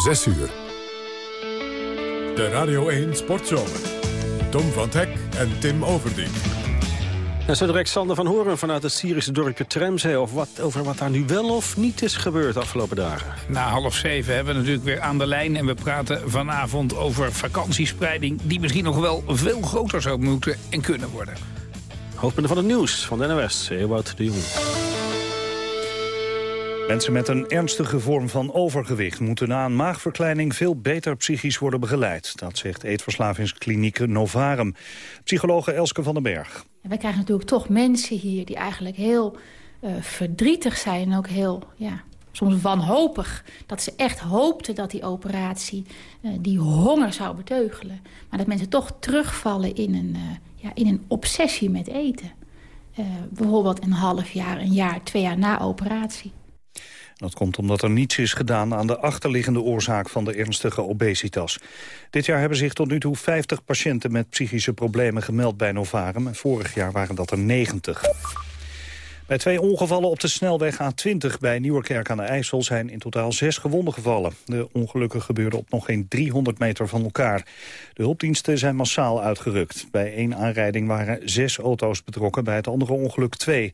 6 uur. De Radio 1 Sportzomer. Tom van Hek en Tim Overdien. En zo direct Sander van Horen vanuit het Syrische dorpje Tremzee... Of wat, over wat daar nu wel of niet is gebeurd de afgelopen dagen. Na half zeven hebben we natuurlijk weer aan de lijn... en we praten vanavond over vakantiespreiding... die misschien nog wel veel groter zou moeten en kunnen worden. Hoofdpunten van het nieuws van de NOS, Ewout de Jong. Mensen met een ernstige vorm van overgewicht moeten na een maagverkleining veel beter psychisch worden begeleid. Dat zegt eetverslavingskliniek Novarum. Psychologe Elske van den Berg. Wij krijgen natuurlijk toch mensen hier die eigenlijk heel uh, verdrietig zijn en ook heel ja, soms wanhopig. Dat ze echt hoopten dat die operatie uh, die honger zou beteugelen. Maar dat mensen toch terugvallen in een, uh, ja, in een obsessie met eten. bijvoorbeeld een half jaar, een jaar, twee jaar na operatie. Dat komt omdat er niets is gedaan aan de achterliggende oorzaak van de ernstige obesitas. Dit jaar hebben zich tot nu toe 50 patiënten met psychische problemen gemeld bij Novarum. En vorig jaar waren dat er 90. Bij twee ongevallen op de snelweg A20 bij Nieuwerkerk aan de IJssel zijn in totaal zes gewonden gevallen. De ongelukken gebeurden op nog geen 300 meter van elkaar. De hulpdiensten zijn massaal uitgerukt. Bij één aanrijding waren zes auto's betrokken, bij het andere ongeluk twee.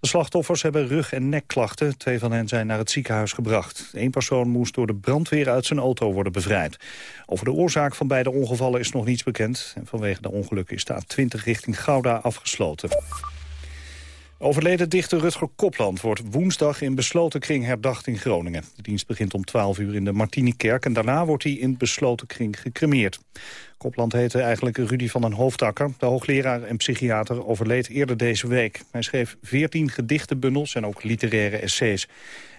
De slachtoffers hebben rug- en nekklachten. Twee van hen zijn naar het ziekenhuis gebracht. Eén persoon moest door de brandweer uit zijn auto worden bevrijd. Over de oorzaak van beide ongevallen is nog niets bekend. En vanwege de ongelukken is de A20 richting Gouda afgesloten. Overleden dichter Rutger Kopland wordt woensdag in besloten kring herdacht in Groningen. De dienst begint om 12 uur in de Martinikerk en daarna wordt hij in besloten kring gecremeerd. Kopland heette eigenlijk Rudy van den Hoofdakker. De hoogleraar en psychiater overleed eerder deze week. Hij schreef 14 gedichtenbundels en ook literaire essays.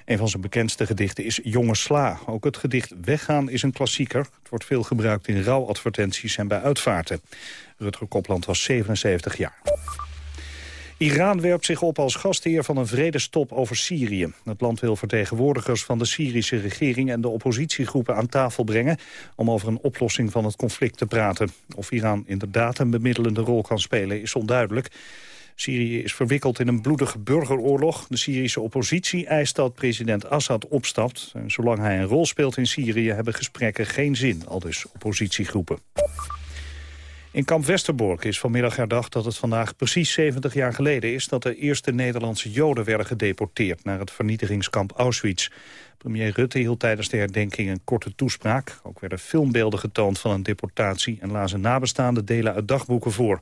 Een van zijn bekendste gedichten is Jonge Sla. Ook het gedicht Weggaan is een klassieker. Het wordt veel gebruikt in rouwadvertenties en bij uitvaarten. Rutger Kopland was 77 jaar. Iran werpt zich op als gastheer van een vredestop over Syrië. Het land wil vertegenwoordigers van de Syrische regering en de oppositiegroepen aan tafel brengen om over een oplossing van het conflict te praten. Of Iran inderdaad een bemiddelende rol kan spelen is onduidelijk. Syrië is verwikkeld in een bloedige burgeroorlog. De Syrische oppositie eist dat president Assad opstapt. En zolang hij een rol speelt in Syrië hebben gesprekken geen zin, al dus oppositiegroepen. In kamp Westerbork is vanmiddag herdacht dat het vandaag precies 70 jaar geleden is... dat de eerste Nederlandse Joden werden gedeporteerd naar het vernietigingskamp Auschwitz. Premier Rutte hield tijdens de herdenking een korte toespraak. Ook werden filmbeelden getoond van een deportatie... en lazen nabestaande delen uit dagboeken voor.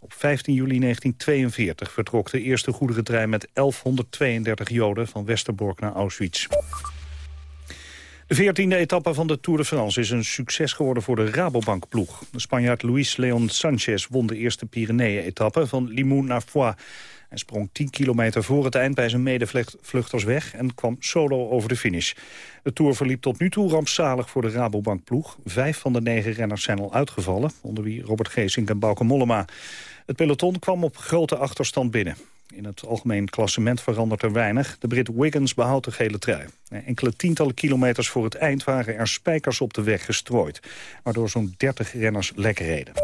Op 15 juli 1942 vertrok de eerste goederentrein met 1132 Joden van Westerbork naar Auschwitz. De veertiende etappe van de Tour de France is een succes geworden voor de Rabobank-ploeg. De Spanjaard Luis Leon Sanchez won de eerste Pyreneeën-etappe van Limoux naar Foix. Hij sprong 10 kilometer voor het eind bij zijn medevluchters weg en kwam solo over de finish. De Tour verliep tot nu toe rampzalig voor de Rabobank-ploeg. Vijf van de negen renners zijn al uitgevallen, onder wie Robert Geesink en Bauke Mollema. Het peloton kwam op grote achterstand binnen. In het algemeen klassement verandert er weinig. De Brit Wiggins behoudt de gele trui. Enkele tientallen kilometers voor het eind waren er spijkers op de weg gestrooid. Waardoor zo'n 30 renners lek reden.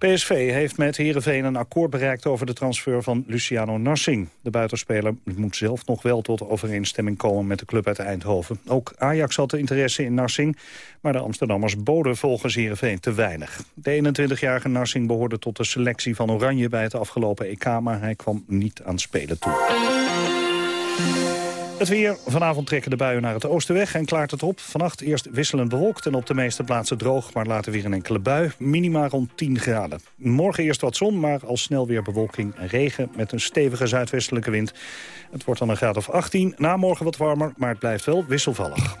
PSV heeft met Heerenveen een akkoord bereikt over de transfer van Luciano Narsing. De buitenspeler moet zelf nog wel tot overeenstemming komen met de club uit Eindhoven. Ook Ajax had interesse in Narsing, maar de Amsterdammers boden volgens Heerenveen te weinig. De 21-jarige Narsing behoorde tot de selectie van Oranje bij het afgelopen EK, maar hij kwam niet aan spelen toe. Het weer. Vanavond trekken de buien naar het oosten weg en klaart het op. Vannacht eerst wisselend bewolkt en op de meeste plaatsen droog... maar later weer een enkele bui. Minima rond 10 graden. Morgen eerst wat zon, maar al snel weer bewolking en regen... met een stevige zuidwestelijke wind. Het wordt dan een graad of 18. Na morgen wat warmer, maar het blijft wel wisselvallig.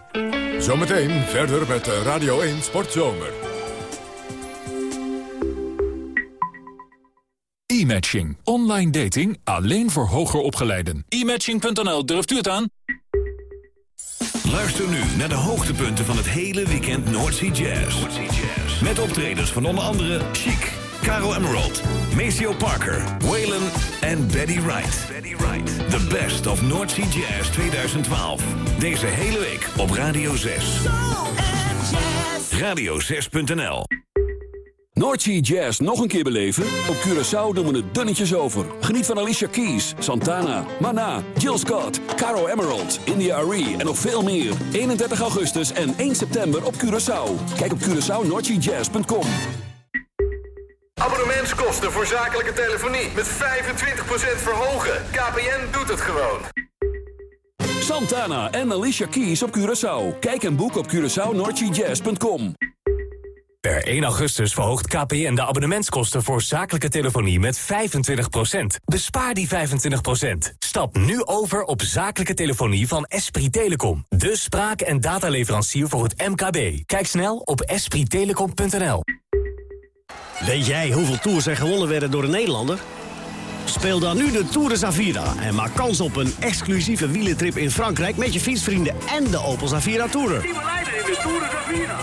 Zometeen verder met Radio 1 Sportzomer. E-matching. Online dating alleen voor hoger opgeleiden. E-matching.nl, durft u het aan? Luister nu naar de hoogtepunten van het hele weekend Noordsea Jazz. Jazz. Met optredens van onder andere Chic, Caro Emerald, Maceo Parker, Waylon en Betty Wright. Betty Wright. The best of Noordsea Jazz 2012. Deze hele week op Radio 6. Radio6.nl Noordsea Jazz nog een keer beleven? Op Curaçao doen we het dunnetjes over. Geniet van Alicia Keys, Santana, Mana, Jill Scott, Caro Emerald, India Arie en nog veel meer. 31 augustus en 1 september op Curaçao. Kijk op CuraçaoNoordseaJazz.com. Abonnementskosten voor zakelijke telefonie met 25% verhogen. KPN doet het gewoon. Santana en Alicia Keys op Curaçao. Kijk en boek op CuraçaoNoordseaJazz.com. Per 1 augustus verhoogt KPN de abonnementskosten voor zakelijke telefonie met 25%. Bespaar die 25%. Stap nu over op zakelijke telefonie van Esprit Telecom. De spraak- en dataleverancier voor het MKB. Kijk snel op esprittelecom.nl. Weet jij hoeveel tours er gewonnen werden door een Nederlander? Speel dan nu de Tour de Zavira en maak kans op een exclusieve wielentrip in Frankrijk... met je fietsvrienden en de Opel Zavira Tourer.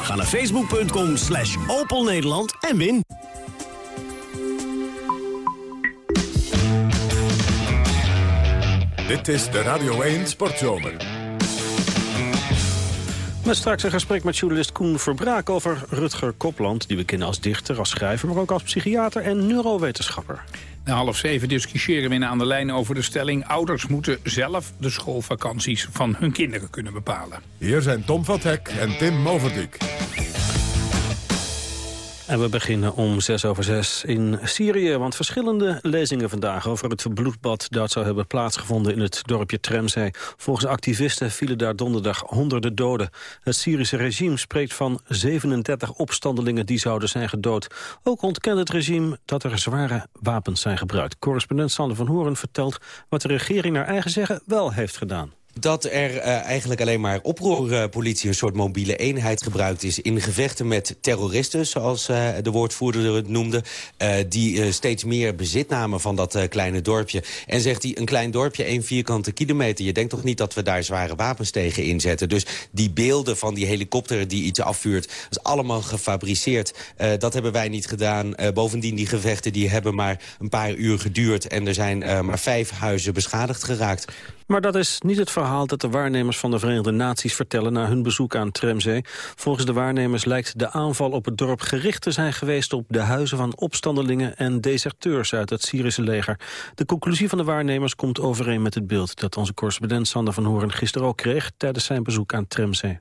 Ga naar facebook.com slash Opel Nederland en win. Dit is de Radio 1 Sportzomer. Met straks een gesprek met journalist Koen Verbraak over Rutger Kopland... die we kennen als dichter, als schrijver, maar ook als psychiater en neurowetenschapper. Na half zeven discussiëren we in aan de lijn over de stelling... ouders moeten zelf de schoolvakanties van hun kinderen kunnen bepalen. Hier zijn Tom van Hek en Tim Moverdijk. En we beginnen om zes over zes in Syrië. Want verschillende lezingen vandaag over het bloedbad... dat zou hebben plaatsgevonden in het dorpje Tremzee. Volgens activisten vielen daar donderdag honderden doden. Het Syrische regime spreekt van 37 opstandelingen die zouden zijn gedood. Ook ontkent het regime dat er zware wapens zijn gebruikt. Correspondent Sander van Horen vertelt wat de regering naar eigen zeggen wel heeft gedaan dat er uh, eigenlijk alleen maar oproerpolitie... een soort mobiele eenheid gebruikt is in gevechten met terroristen... zoals uh, de woordvoerder het noemde... Uh, die steeds meer bezit namen van dat kleine dorpje. En zegt hij, een klein dorpje, één vierkante kilometer... je denkt toch niet dat we daar zware wapens tegen inzetten? Dus die beelden van die helikopter die iets afvuurt... dat is allemaal gefabriceerd. dat hebben wij niet gedaan. bovendien, die gevechten die hebben maar een paar uur geduurd... en er zijn maar vijf huizen beschadigd geraakt. Maar dat is niet het verhaal dat de waarnemers van de Verenigde Naties vertellen... na hun bezoek aan Tremzee. Volgens de waarnemers lijkt de aanval op het dorp gericht te zijn geweest... op de huizen van opstandelingen en deserteurs uit het Syrische leger. De conclusie van de waarnemers komt overeen met het beeld... dat onze correspondent Sander van Hoorn gisteren ook kreeg... tijdens zijn bezoek aan Tremzee.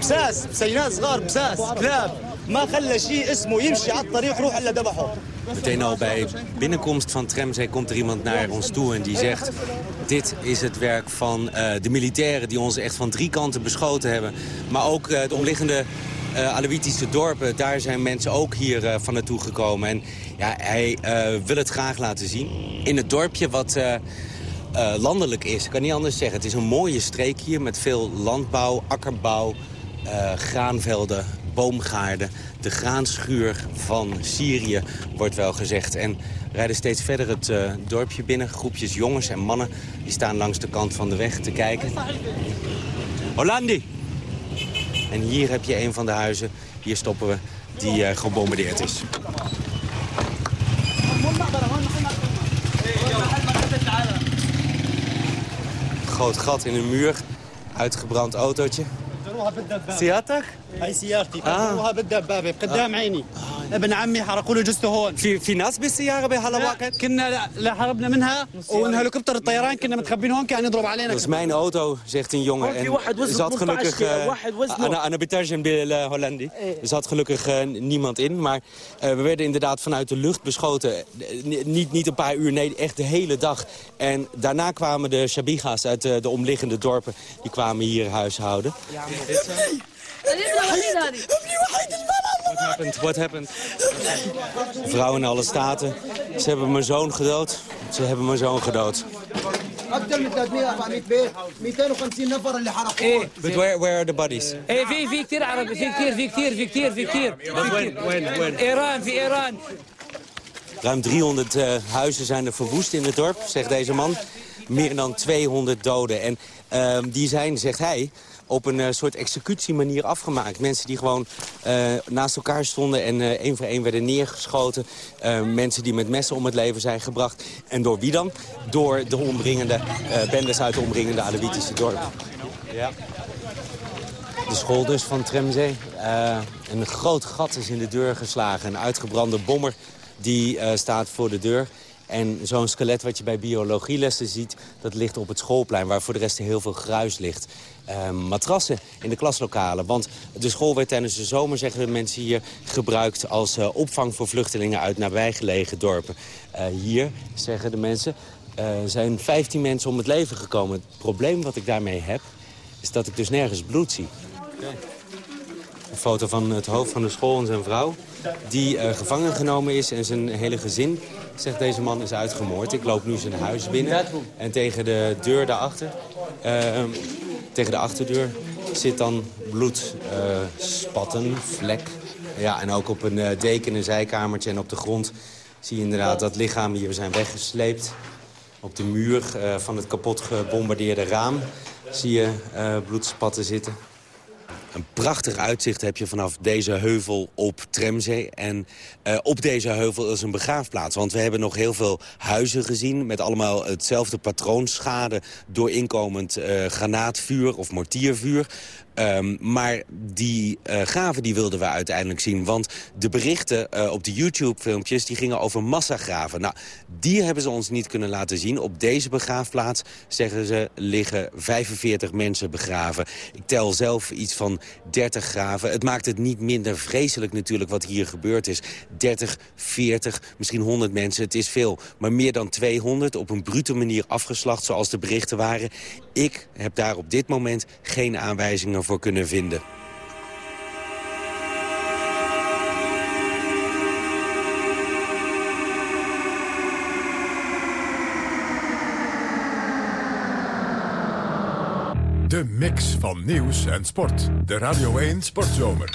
بساس بسينات صغار بساس كلاب ما خلى شيء اسمه يمشي على الطريق روح الا ذبحه Meteen al bij binnenkomst van Tremzee komt er iemand naar ons toe en die zegt... dit is het werk van uh, de militairen die ons echt van drie kanten beschoten hebben. Maar ook uh, de omliggende uh, Alawitische dorpen, daar zijn mensen ook hier uh, van naartoe gekomen. En ja, hij wil het graag laten zien. In het dorpje wat landelijk is, ik kan niet anders zeggen. Het is een mooie streek hier met veel landbouw, akkerbouw, graanvelden, boomgaarden. De graanschuur van Syrië, wordt wel gezegd. En rijden steeds verder het eh, dorpje binnen. Groepjes jongens en mannen die staan langs de kant van de weg te kijken. Hollandi! En hier heb je een van de huizen. Hier stoppen we, die eh, gebombardeerd is. Groot gat in een muur, uitgebrand autootje. Siatak? هاي سيارتي كسروها بالدبابه قدام عيني ابن عمي حرقوا له جثته هون في في ناس بالسياره بهلا وقت؟ كنا لا هربنا منها والهليكوبتر الطيران كنا متخبين هون كان يضرب علينا Dat is mijn auto, zegt een jongen. En er zat gelukkig... Ana betarjem bil Hollandi. Er zat gelukkig uh, niemand in. Maar uh, we werden inderdaad vanuit de lucht beschoten. Niet, niet een paar uur, nee, echt de hele dag. En daarna kwamen de Shabiga's uit uh, de omliggende dorpen. Die kwamen hier huishouden. Ja, What happened? What happened? Vrouwen in alle staten. Ze hebben mijn zoon gedood. Ze hebben mijn zoon gedood. But where, where are the bodies? في في كثير عرب في كثير في كثير في كثير في كثير But when, when, when? ايران في ايران Ruim 300 uh, huizen zijn er verwoest in het dorp, zegt deze man. Meer dan 200 doden. En uh, die zijn, zegt hij, op een uh, soort executiemanier afgemaakt. Mensen die gewoon uh, naast elkaar stonden en uh, één voor één werden neergeschoten. mensen die met messen om het leven zijn gebracht. En door wie dan? Door de omringende bendes uit de omringende Alawitische dorp. Ja. De school dus van Tremzee. Uh, een groot gat is in de deur geslagen. Een uitgebrande bommer die uh, staat voor de deur. En zo'n skelet wat je bij biologielessen ziet... dat ligt op het schoolplein, waar voor de rest heel veel gruis ligt. Uh, matrassen in de klaslokalen. Want de school werd tijdens de zomer, zeggen de mensen hier... gebruikt als uh, opvang voor vluchtelingen uit nabijgelegen dorpen. Uh, hier, zeggen de mensen, zijn 15 mensen om het leven gekomen. Het probleem wat ik daarmee heb, is dat ik dus nergens bloed zie. Een foto van het hoofd van de school en zijn vrouw... die gevangen genomen is en zijn hele gezin zegt deze man is uitgemoord. Ik loop nu zijn huis binnen en tegen de deur daarachter, uh, tegen de achterdeur, zit dan bloed, uh, spatten, vlek. Ja, en ook op een uh, deken, een zijkamertje en op de grond zie je inderdaad dat lichamen hier zijn weggesleept. Op de muur uh, van het kapot gebombardeerde raam zie je bloedspatten zitten. Een prachtig uitzicht heb je vanaf deze heuvel op Tremzee. En uh, op deze heuvel is een begraafplaats. Want we hebben nog heel veel huizen gezien... met allemaal hetzelfde patroon schade door inkomend uh, granaatvuur of mortiervuur. Um, maar die uh, graven die wilden we uiteindelijk zien. Want de berichten uh, op de YouTube-filmpjes die gingen over massagraven. Nou, die hebben ze ons niet kunnen laten zien. Op deze begraafplaats, zeggen ze, liggen 45 mensen begraven. Ik tel zelf iets van 30 graven. Het maakt het niet minder vreselijk natuurlijk wat hier gebeurd is. 30, 40, misschien 100 mensen, het is veel. Maar meer dan 200 op een brute manier afgeslacht zoals de berichten waren. Ik heb daar op dit moment geen aanwijzingen voor kunnen vinden. De mix van nieuws en sport. De Radio 1 Sportzomer.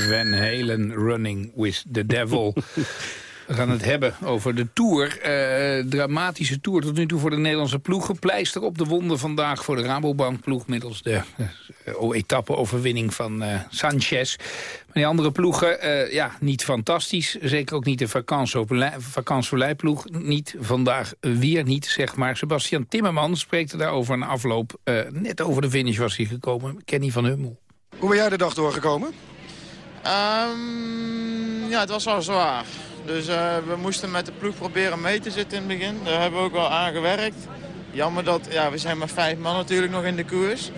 Van Halen Running with the Devil. We gaan het hebben over de Tour. Eh, dramatische Tour tot nu toe voor de Nederlandse ploegen. Pleister op de wonden vandaag voor de Rabobank-ploeg... middels de uh, etappe-overwinning van uh, Sanchez. Maar die andere ploegen, uh, ja, niet fantastisch. Zeker ook niet de vakantie-ploeg. Niet vandaag weer niet, zeg maar. Sebastian Timmerman spreekt daarover een afloop. net over de finish was hij gekomen. Kenny van Hummel. Hoe ben jij de dag doorgekomen? Um, ja, het was wel zwaar. Dus uh, we moesten met de ploeg proberen mee te zitten in het begin. Daar hebben we ook wel aan gewerkt. Jammer dat, ja, we zijn maar vijf man natuurlijk nog in de koers.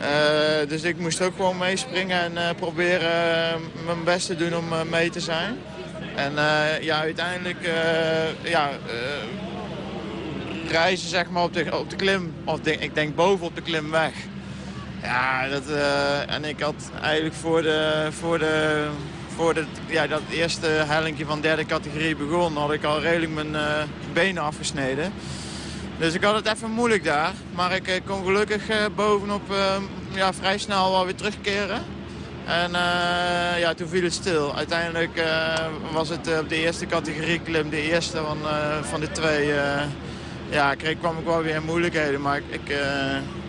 Uh, dus ik moest ook gewoon meespringen en uh, proberen mijn best te doen om mee te zijn. En ja, uiteindelijk ja, reizen zeg maar op de, op de klim, of ik denk boven op de klim weg. Ja, dat, en ik had eigenlijk voor de, voor de ja, dat eerste hellingje van derde categorie begon... had ik al redelijk mijn uh, benen afgesneden. Dus ik had het even moeilijk daar. Maar ik uh, kon gelukkig bovenop ja, vrij snel wel weer terugkeren. En ja, toen viel het stil. Uiteindelijk was het op de eerste categorie klim de eerste van, van de twee. Ja, kreeg, kwam ik wel weer in moeilijkheden. Maar ik, ik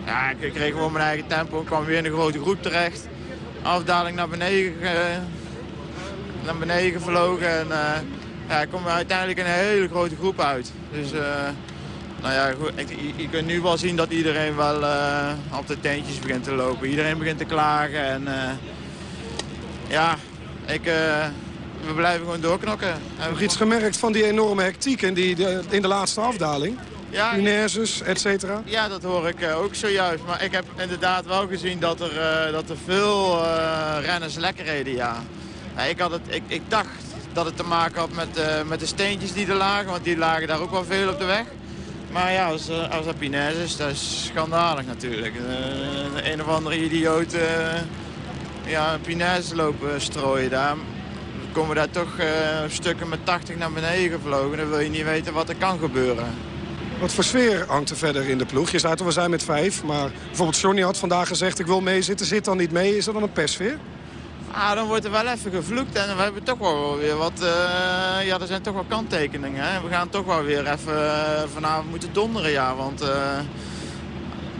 ja, ik kreeg gewoon mijn eigen tempo. Ik kwam weer in een grote groep terecht. Afdaling naar beneden naar beneden gevlogen. En uh, ja, ik kom uiteindelijk een hele grote groep uit. Dus uh, nou ja, je kunt nu wel zien dat iedereen wel uh, op de teentjes begint te lopen. Iedereen begint te klagen. En ja, ik, we blijven gewoon doorknokken. Heb je iets gemerkt van die enorme hectiek in, die, in de laatste afdaling? Ja, et cetera? Ja, dat hoor ik ook zojuist. Maar ik heb inderdaad wel gezien dat er, dat er veel renners lekker reden, ja ik, had het, ik, ik dacht dat het te maken had met, met de steentjes die er lagen. Want die lagen daar ook wel veel op de weg. Maar ja, als, als dat Pinaise is, dat is schandalig natuurlijk. Een of andere idioot ja, Pinaise lopen strooien daar. Dan komen daar toch stukken met 80 naar beneden gevlogen. Dan wil je niet weten wat er kan gebeuren. Wat voor sfeer hangt er verder in de ploeg? Je zei toch, we zijn met vijf. Maar bijvoorbeeld Johnny had vandaag gezegd, ik wil meezitten. Zit dan niet mee. Is dat dan een persfeer? Ah, dan wordt er wel even gevloekt en we hebben toch wel weer wat... Uh, ja, er zijn toch wel kanttekeningen. Hè? We gaan toch wel weer even uh, vanavond moeten donderen, ja. Want uh,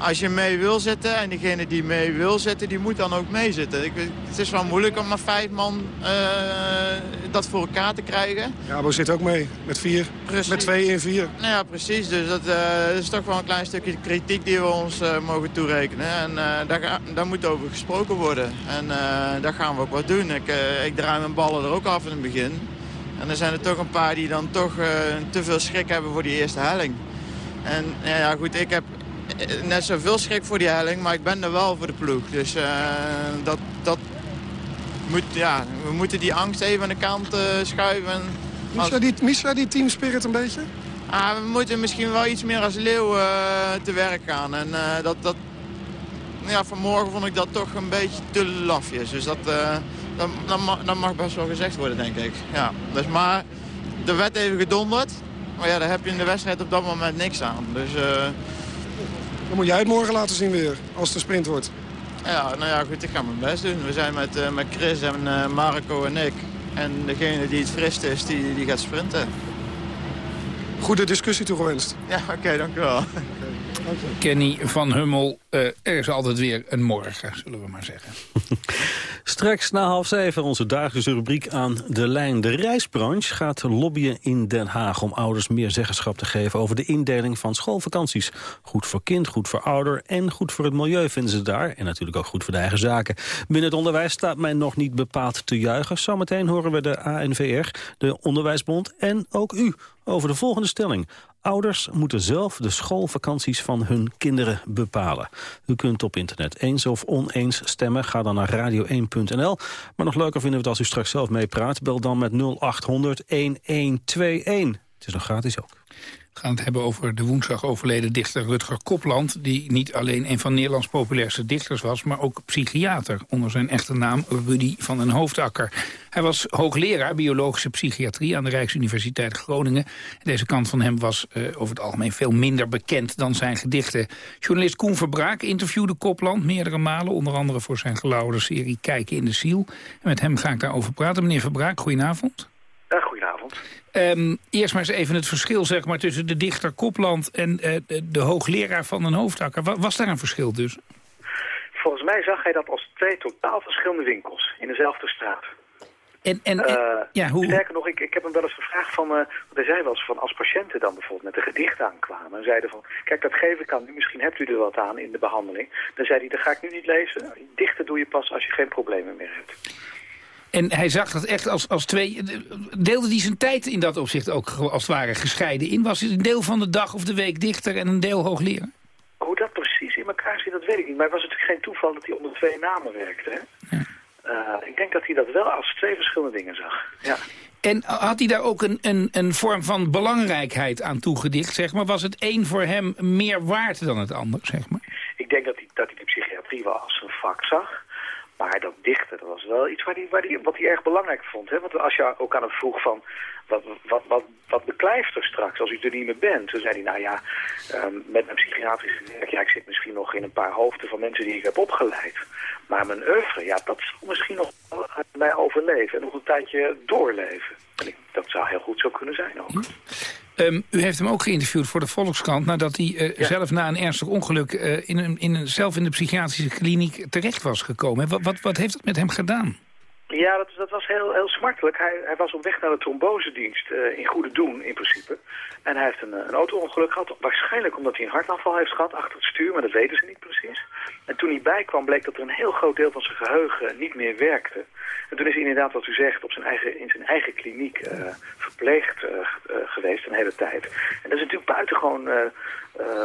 als je mee wil zitten en degene die mee wil zitten, die moet dan ook meezitten. Ik, het is wel moeilijk om maar vijf man uh, dat voor elkaar te krijgen. Ja, we zitten ook mee. Met vier. Precies. Met twee in vier. Nou ja, precies. Dus dat, uh, is toch wel een klein stukje kritiek die we ons uh, mogen toerekenen. En daar, daar moet over gesproken worden. En daar gaan we ook wat doen. Ik, ik draai mijn ballen er ook af in het begin. En er zijn er toch een paar die dan toch te veel schrik hebben voor die eerste helling. En ja, goed, ik heb net zoveel schrik voor die helling, maar ik ben er wel voor de ploeg. Dus uh, dat, dat moet, ja, we moeten die angst even aan de kant uh, schuiven. Mis jij die, die teamspirit een beetje? Ah, we moeten misschien wel iets meer als leeuw uh, te werk gaan. En dat, dat, ja, vanmorgen vond ik dat toch een beetje te lafjes. Dus dat, dat, dat, mag, dat mag best wel gezegd worden, denk ik. Ja, dus maar de wet even gedonderd. Maar ja, daar heb je in de wedstrijd op dat moment niks aan. Dus dan moet jij het morgen laten zien weer, als het een sprint wordt. Ja, nou ja, goed, ik ga mijn best doen. We zijn met, uh, met Chris en uh, Marco en ik. En degene die het frist is, die, die gaat sprinten. Goede discussie toegewenst. Ja, oké, okay, dank u wel. Kenny van Hummel, uh, er is altijd weer een morgen, zullen we maar zeggen. Straks na half zeven onze dagelijkse rubriek aan de lijn. De reisbranche gaat lobbyen in Den Haag om ouders meer zeggenschap te geven over de indeling van schoolvakanties. Goed voor kind, goed voor ouder en goed voor het milieu vinden ze daar. En natuurlijk ook goed voor de eigen zaken. Binnen het onderwijs staat men nog niet bepaald te juichen. Zometeen horen we de ANVR, de Onderwijsbond en ook u over de volgende stelling. Ouders moeten zelf de schoolvakanties van hun kinderen bepalen. U kunt op internet eens of oneens stemmen. Ga dan naar radio1.nl. Maar nog leuker vinden we het als u straks zelf meepraat. Bel dan met 0800 1121. Het is nog gratis ook. We gaan het hebben over de woensdag overleden dichter Rutger Kopland... die niet alleen een van Nederlands populairste dichters was... maar ook psychiater onder zijn echte naam Rudy van den Hoofdakker. Hij was hoogleraar biologische psychiatrie aan de Rijksuniversiteit Groningen. Deze kant van hem was uh, over het algemeen veel minder bekend dan zijn gedichten. Journalist Koen Verbraak interviewde Kopland meerdere malen... onder andere voor zijn gelouden serie Kijken in de Ziel. En met hem ga ik daarover praten. Meneer Verbraak, goedenavond. Ja, goedenavond. Um, eerst maar eens even het verschil zeg maar, tussen de dichter Kopland en uh, de, de, hoogleraar van een hoofdakker. Was, was daar een verschil tussen? Volgens mij zag hij dat als twee totaal verschillende winkels in dezelfde straat. En, en, en uh, ja, hoe... Sterker nog, ik, ik heb hem wel eens gevraagd van... Uh, want hij zei wel eens van als patiënten dan bijvoorbeeld met een gedicht aankwamen... en zeiden van, kijk dat geef ik aan nu, misschien hebt u er wat aan in de behandeling. Dan zei hij, dat ga ik nu niet lezen. Dichten doe je pas als je geen problemen meer hebt. En hij zag dat echt als, als twee... Deelde hij zijn tijd in dat opzicht ook als het ware gescheiden in? Was het een deel van de dag of de week dichter en een deel hoogleraar? Hoe dat precies in elkaar zit, dat weet ik niet. Maar het was natuurlijk geen toeval dat hij onder twee namen werkte. Hè? Ja. Uh, ik denk dat hij dat wel als twee verschillende dingen zag. Ja. En had hij daar ook een, een, een vorm van belangrijkheid aan toegedicht? Zeg maar? Was het een voor hem meer waard dan het ander? Zeg maar? Ik denk dat hij, dat hij de psychiatrie wel als een vak zag. Maar dat dichten, dat was wel iets waar die, waar die, wat hij erg belangrijk vond. Hè? Want als je ook aan hem vroeg van, wat, wat, wat, wat beklijft er straks als u er niet meer bent? Toen zei hij, nou ja, um, met mijn psychiatrische werk, ja, ik zit misschien nog in een paar hoofden van mensen die ik heb opgeleid. Maar mijn oeuvre, ja, dat zal misschien nog mij overleven en nog een tijdje doorleven. En dat zou heel goed zo kunnen zijn ook. Um, u heeft hem ook geïnterviewd voor de Volkskrant... nadat hij uh, ja. zelf na een ernstig ongeluk uh, in een, in een, zelf in de psychiatrische kliniek terecht was gekomen. Wat, wat, wat heeft dat met hem gedaan? Ja, dat, dat was heel, heel smartelijk. Hij, hij was op weg naar de trombosedienst uh, in goede doen in principe. En hij heeft een, een auto-ongeluk gehad. Waarschijnlijk omdat hij een hartaanval heeft gehad achter het stuur, maar dat weten ze niet precies. En toen hij bijkwam bleek dat er een heel groot deel van zijn geheugen niet meer werkte. En toen is hij inderdaad, wat u zegt, op zijn eigen, in zijn eigen kliniek uh, verpleegd geweest een hele tijd. En dat is natuurlijk buitengewoon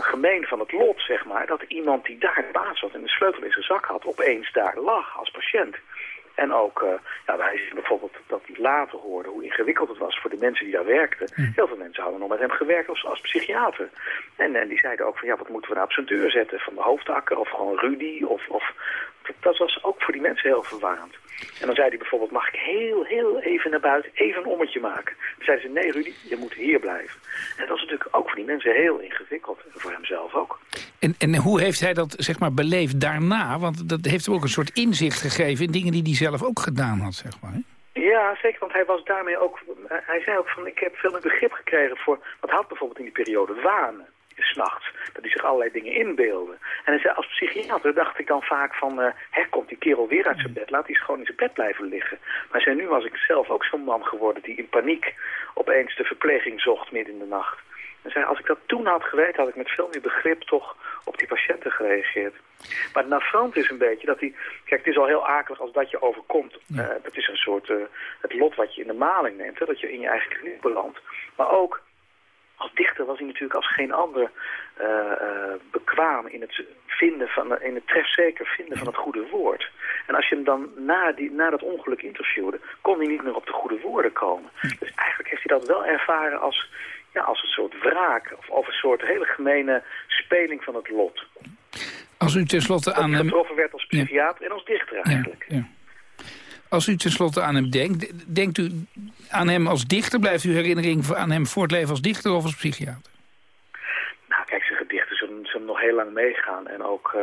gemeen van het lot, zeg maar, dat iemand die daar baas had en de sleutel in zijn zak had, opeens daar lag als patiënt. En ook, uh, ja, wij zien bijvoorbeeld dat hij later hoorde hoe ingewikkeld het was voor de mensen die daar werkten. Mm. Heel veel mensen hadden nog met hem gewerkt als, als psychiater. En, en die zeiden ook van, ja, wat moeten we nou op zijn deur zetten? Van de hoofdakker of gewoon Rudy? Of, of, dat was ook voor die mensen heel verwarrend. En dan zei hij bijvoorbeeld, mag ik heel, heel even naar buiten, even een ommetje maken? Dan zeiden ze, nee Rudy, je moet hier blijven. En dat is natuurlijk ook voor die mensen heel ingewikkeld. En voor hemzelf ook. En, en hoe heeft hij dat, zeg maar, beleefd daarna? Want dat heeft hem ook een soort inzicht gegeven in dingen die hij zelf ook gedaan had, zeg maar. Ja, zeker, want hij was daarmee ook... Hij zei ook van, ik heb veel meer begrip gekregen voor... Wat had bijvoorbeeld in die periode wanen s'nachts. Dat hij zich allerlei dingen inbeelde. En als psychiater dacht ik dan vaak van... Uh, hè, komt die kerel weer uit zijn bed, laat hij gewoon in zijn bed blijven liggen. Maar zei, nu was ik zelf ook zo'n man geworden... die in paniek opeens de verpleging zocht midden in de nacht. En zei, als ik dat toen had geweten, had ik met veel meer begrip toch op die patiënten gereageerd. Maar het navrant is een beetje dat hij... Kijk, het is al heel akelig als dat je overkomt. Ja. Uh, dat is een soort... Uh, het lot wat je in de maling neemt, hè, dat je in je eigen kliniek belandt. Maar ook als dichter was hij natuurlijk als geen ander uh, uh, bekwaam in het vinden van, in het trefzeker vinden van het goede woord. En als je hem dan na, die, na dat ongeluk interviewde, kon hij niet meer op de goede woorden komen. Dus eigenlijk heeft hij dat wel ervaren als, ja, als een soort wraak of, of een soort hele gemene speling van het lot. Als u tenslotte aan hem... getroffen werd als psychiater ja. en als dichter eigenlijk. Ja, ja. Als u tenslotte aan hem denkt, denkt u aan hem als dichter? Blijft uw herinnering aan hem voortleven als dichter of als psychiater? Nou, kijk, zijn gedichten zullen, zullen nog heel lang meegaan. En ook, uh,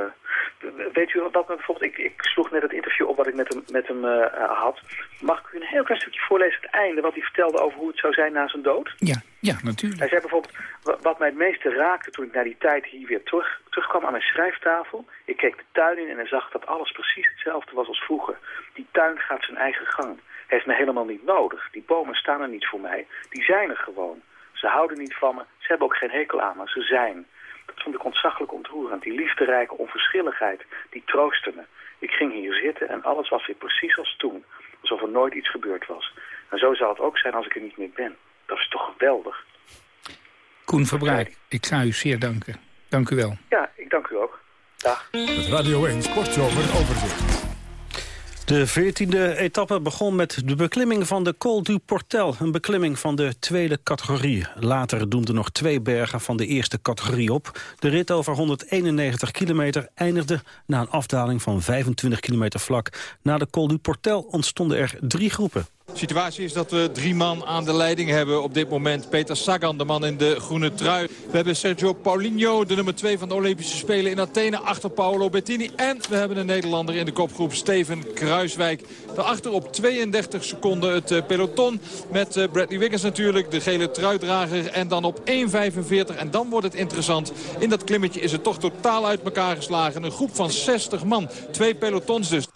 weet u wat bijvoorbeeld, ik, ik sloeg net het interview op wat ik met hem, met hem uh, had. Mag ik u een heel klein stukje voorlezen het einde, wat hij vertelde over hoe het zou zijn na zijn dood? Ja, ja, natuurlijk. Hij zei bijvoorbeeld, wat mij het meeste raakte toen ik naar die tijd hier weer terug, terugkwam aan mijn schrijftafel. Ik keek de tuin in en hij zag dat alles precies hetzelfde was als vroeger. Die tuin gaat zijn eigen gang. Hij heeft me helemaal niet nodig. Die bomen staan er niet voor mij. Die zijn er gewoon. Ze houden niet van me. Ze hebben ook geen hekel aan me. Ze zijn. Dat vond ik ontzaglijk ontroerend. Die liefderijke onverschilligheid, die troostte me. Ik ging hier zitten en alles was weer precies als toen. Alsof er nooit iets gebeurd was. En zo zal het ook zijn als ik er niet meer ben. Dat is toch geweldig. Koen Verbruik, ik ga u zeer danken. Dank u wel. Ja, ik dank u ook. Dag. Het Radio 1 Sportzomer overzicht. De veertiende etappe begon met de beklimming van de Col du Portel. Een beklimming van de tweede categorie. Later doemden nog twee bergen van de eerste categorie op. De rit over 191 kilometer eindigde na een afdaling van 25 kilometer vlak. Na de Col du Portel ontstonden er drie groepen. De situatie is dat we drie man aan de leiding hebben op dit moment. Peter Sagan, de man in de groene trui. We hebben Sergio Paulinho, de nummer 2 van de Olympische Spelen in Athene... achter Paolo Bettini. En we hebben een Nederlander in de kopgroep, Steven Kruiswijk. Daarachter op 32 seconden het eh, peloton. Met eh, Bradley Wiggins natuurlijk, de gele truidrager. En dan op 1.45. En dan wordt het interessant. In dat klimmetje is het toch totaal uit elkaar geslagen. Een groep van 60 man. Twee pelotons dus.